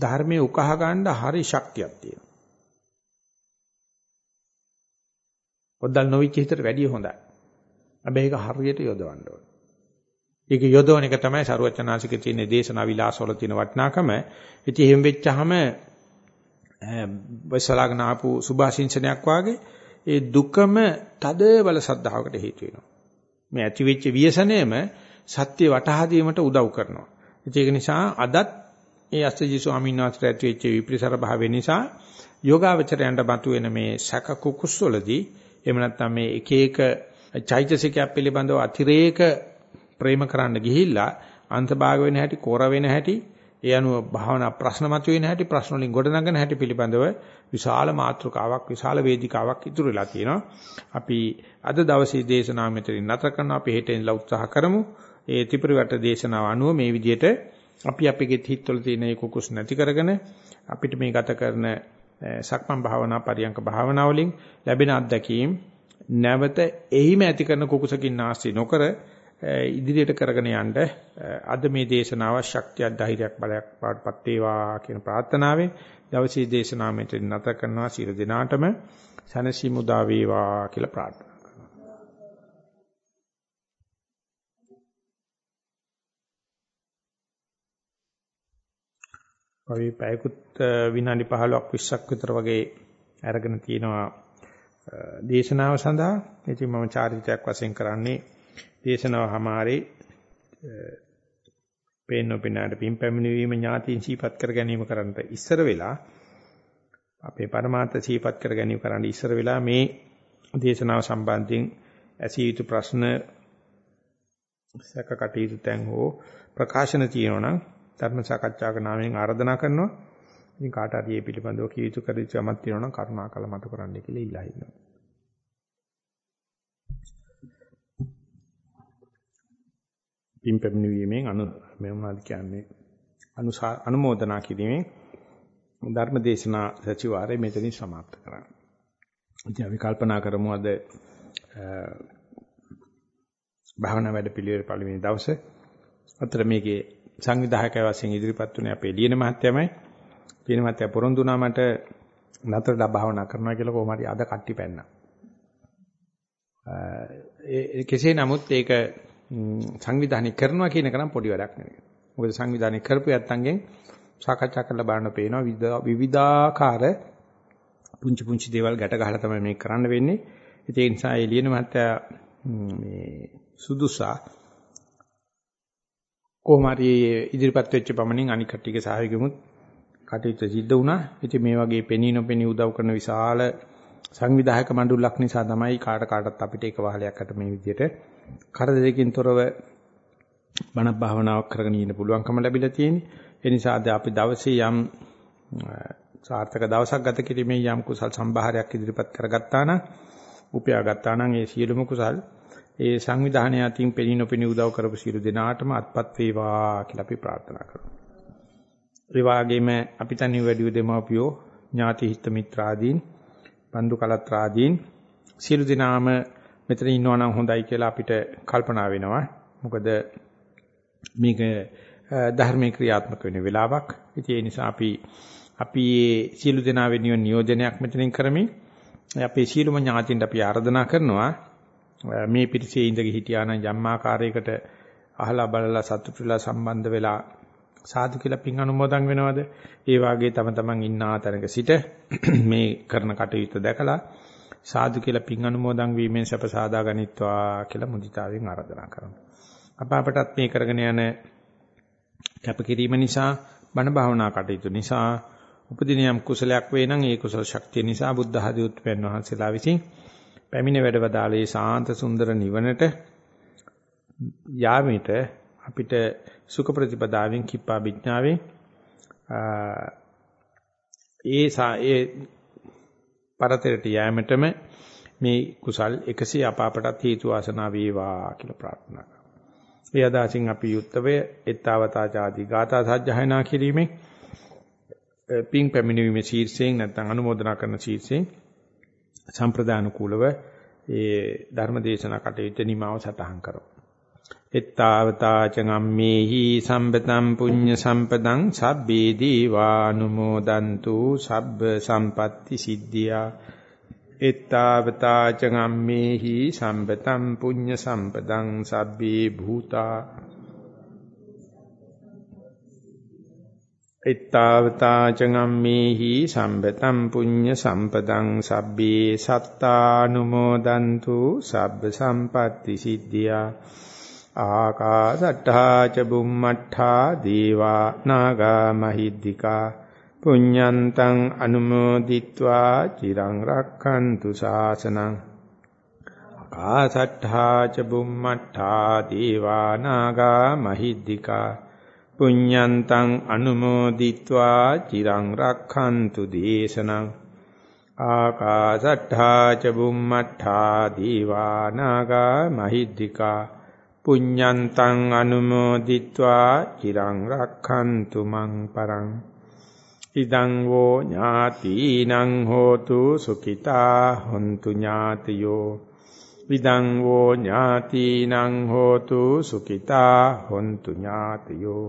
ධර්මයේ උකහා ගන්න හරි ශක්තියක් තියෙනවා ඔද්දල් නොවිච්ච හිතට වැඩිය හොඳයි හැබැයි ඒක හරියට යොදවන්න ඕනේ ඒක යොදවන එක තමයි ਸਰුවචනාසිකේ තියෙන දේශනා විලාසවල තියෙන වටිනාකම ඉතින් එහෙම වෙච්චාම වසලාගෙන ආපු සුභාශිංසනයක් වාගේ ඒ දුකම තද බල සද්ධාවකට හේතු වෙනවා. මේ ඇති වෙච්ච ව්‍යසනයම සත්‍ය වටහා දීමට උදව් කරනවා. ඒක නිසා අදත් ඒ අස්සජි ස්වාමීන් වහන්සේට ඇති වෙච්ච විප්‍රසර භාවය නිසා යෝගාවචරයන්ට මතුවෙන මේ සැක කුකුස්වලදී එහෙම නැත්නම් මේ එක එක චෛතසිකයක් පිළිබඳව අතිරේක ප්‍රේම කරන්න ගිහිල්ලා අන්තභාග වෙන හැටි, කොර වෙන හැටි, ඒ අනුව භාවනා ප්‍රශ්න මතුවෙන හැටි, ප්‍රශ්න වලින් ගොඩනගන හැටි පිළිබඳව විශාල මාතෘකාවක් විශාල වේදිකාවක් ඉතුරු වෙලා තියෙනවා. අපි අද දවසේ දේශනාව මෙතනින් නැතර කරනවා. අපි හෙට ඉඳලා උත්සාහ කරමු. ඒ ත්‍රිපිරිවට දේශනාව අනුව මේ විදිහට අපි අපේ හිතවල තියෙන ඒ කුකුස් නැති කරගෙන අපිට මේ ගත කරන සක්මන් භාවනා පරියංක භාවනා වලින් ලැබෙන අත්දැකීම් නැවත එහිම ඇති කරන කුකුසකින් ආස්ති නොකර ඉදිරියට කරගෙන යන්න අද මේ දේශනාව ශක්තියක් ධෛර්යයක් බලයක් පාඩපත් වේවා කියන ප්‍රාර්ථනාවෙන් දවසේ දේශනාව මෙතන නැත කරනවා. සියලු දෙනාටම සනසි මුදා වේවා කියලා ප්‍රාර්ථනා අපි පැයකුත් විනාඩි 15ක් 20ක් විතර වගේ අරගෙන තියෙනවා දේශනාව සඳහා. ඉතින් මම චාරිත්‍රාක් වශයෙන් කරන්නේ දේශනාව හැමාරේ පේන්න පිනාට පින් පැමිණීම ඥාතීන් සීපත් කර ගැනීම කරන්නට ඉස්සර වෙලා අපේ પરමාර්ථ සීපත් කර ගැනීම කරන්න ඉස්සර වෙලා මේ දේශනාව සම්බන්ධයෙන් ඇසිය යුතු ප්‍රශ්න සැක කටයුතු තැන් හෝ ප්‍රකාශන තියෙනවා නම් ධර්ම සාකච්ඡාවක නාමයෙන් ආරාධනා කරනවා. ඉතින් කාට හරි මේ පිළිබඳව කිය යුතු කර යුතුමක් තියෙනවා නම් කරුණාකර මතු කරන්න කියලා ඉල්ලා ඉන්නවා. පින්පැමිණීමෙන් අනු මේ මොනවද කියන්නේ අනුසා අනුමෝදනා කිරීමෙන් ධර්ම දේශනා සතිವಾರයේ මෙතනින් સમાપ્ત කරන්න. ඉතින් අපි කල්පනා කරමු අද භාවනා වැඩ පිළිවෙල පළවෙනි දවසේ අතර මේකේ සංවිධායකය වශයෙන් ඉදිරිපත් වුණේ අපේ ලියන මහත්තයමයි. ලියන මහත්තයා පොරොන්දු වුණා මට නතරලා භාවනා කරනවා කියලා කොහොම හරි අද කට්ටි පැන්නා. ඒ කෙසේ නමුත් ඒක සංවිධානය කරනවා කියන එක නම් පොඩි වැඩක් නෙවෙයි. මොකද සංවිධානය කරපු යත්තන්ගෙන් සාකච්ඡා කරලා බලන්න පේනවා විවිධාකාර පුංචි පුංචි දේවල් ගැට ගහලා තමයි මේක කරන්න වෙන්නේ. ඒ නිසා ඒ ලියන මහත්තයා මේ සුදුසා කොහොම හරි ඉදිරිපත් වෙච්ච පමණින් අනික් කට්ටියගේ සහයෝගයමුත් කටයුතු සිද්ධ වුණා. ඉතින් මේ වගේ පෙනී නොපෙනී උදව් කරන විශාල සංවිධායක මණ්ඩලයක් නිසා තමයි කාට කාටත් අපිට එක වහලයක් අත මේ විදිහට කරදරයකින් තොරව බණ භාවනාවක් කරගෙන ඉන්න පුළුවන්කම ලැබිලා තියෙන්නේ. ඒ නිසා අද අපි දවසේ යම් සාර්ථක දවසක් ගත කිරීමේ යම් කුසල් සම්භාරයක් ඉදිරිපත් කරගත්තා නම් උපයා ගත්තා නම් ඒ සියලුම කුසල් ඒ සංවිධානය අතින් පෙනී නොපෙනී උදව් කරපු සියලු දෙනාටම අත්පත් වේවා කියලා අපි ප්‍රාර්ථනා කරමු. ඒ වගේම අපිටනි වැඩි දෙමාපියෝ ඥාති හිත මිත්‍රාදීන් බන්දු කලත්‍රාදීන් සියලු දෙනාම මෙතන ඉන්නවා නම් හොඳයි කියලා අපිට කල්පනා වෙනවා. මොකද මේක ධර්මයේ ක්‍රියාත්මක වෙන වෙලාවක්. ඉතින් ඒ නිසා අපි අපි සියලු දෙනා වෙනුවෙන් නියෝජනයක් මෙතනින් කරමින් අපේ සියලුම ඥාතින්ට අපි ආරාධනා කරනවා මේ පිටිසේ ඉඳගෙන හිටියා නම් යම් ආකාරයකට අහලා බලලා සතුටුලා සම්බන්ධ වෙලා සාදු කියලා පින් අනුමෝදන් වෙනවද? ඒ වාගේ තම තමන් ඉන්න ආතනක සිට මේ කරන කටයුත්ත දැකලා සාදු කියලා පින් අනුමෝදන් වීමෙන් සැප සාදා ගනිත්වා කියලා මුදිතාවෙන් ආරාධනා කරනවා. අප අපටත් මේ කරගෙන යන කැපකිරීම නිසා බණ භාවනා කටයුතු නිසා උපදින යම් කුසලයක් වේ නම් ඒ කුසල ශක්තිය නිසා බුද්ධ ආදී උත්පන්න වහන්සේලා විසින් පැමිණ වැඩවදාලේ සාන්ත සුන්දර නිවනට යාමෙට අපිට සුඛ ප්‍රතිපදාවෙන් කිප්පා විඥාවෙන් ඒ ඒ පරතරට යෑමටම මේ කුසල් 100 අපාපටත් හේතු වාසනා වේවා කියලා ප්‍රාර්ථනා කරනවා. ඒ අදාසින් අපි යුත්තවය ettavata ආදී ගාථා සජ්ජහායනා කිරීමෙන් පින් පැමිණීමේ ශීර්ෂයෙන් නැත්නම් අනුමೋದනා කරන ශීර්ෂයෙන් සම්ප්‍රදාන කූලව ඒ ධර්ම දේශනා කටයුතු නිමාව සටහන් කරමු. එත්තාවතා චගම්මේහි සම්පතම් පුඤ්ඤ සම්පදං සබ්බේ දීවානුමෝදන්තු සබ්බ සම්පatti සිද්ධියා එත්තාවතා චගම්මේහි සම්පතම් පුඤ්ඤ සම්පදං සබ්බේ භූතා ittavata cangammehi sambetam puඤ්ඤ සම්පදං sabbhe sattanumodantu sabba sampatti siddhiya ආකාසට්ඨා ච බුම්මට්ඨා දීවා නාග මහිද්దికා පුඤ්ඤන්තං අනුමෝදිත්වා චිරං රක්ඛන්තු ශාසනං ආකාසට්ඨා ච බුම්මට්ඨා දීවා නාග මහිද්దికා පුඤ්ඤන්තං අනුමෝදිත්වා චිරං රක්ඛන්තු දේශනං ආකාසට්ඨා ච බුම්මට්ඨා දීවා නාග මහිද්దికා පුඤ්ඤන්තං අනුමෝදිත්වා චිරං රක්ඛන්තු මං පරං ඉදං වෝ ඥාතිනං හෝතු සුඛිතා හොන්තු ඥාතියෝ ඉදං වෝ ඥාතිනං හෝතු සුඛිතා හොන්තු ඥාතියෝ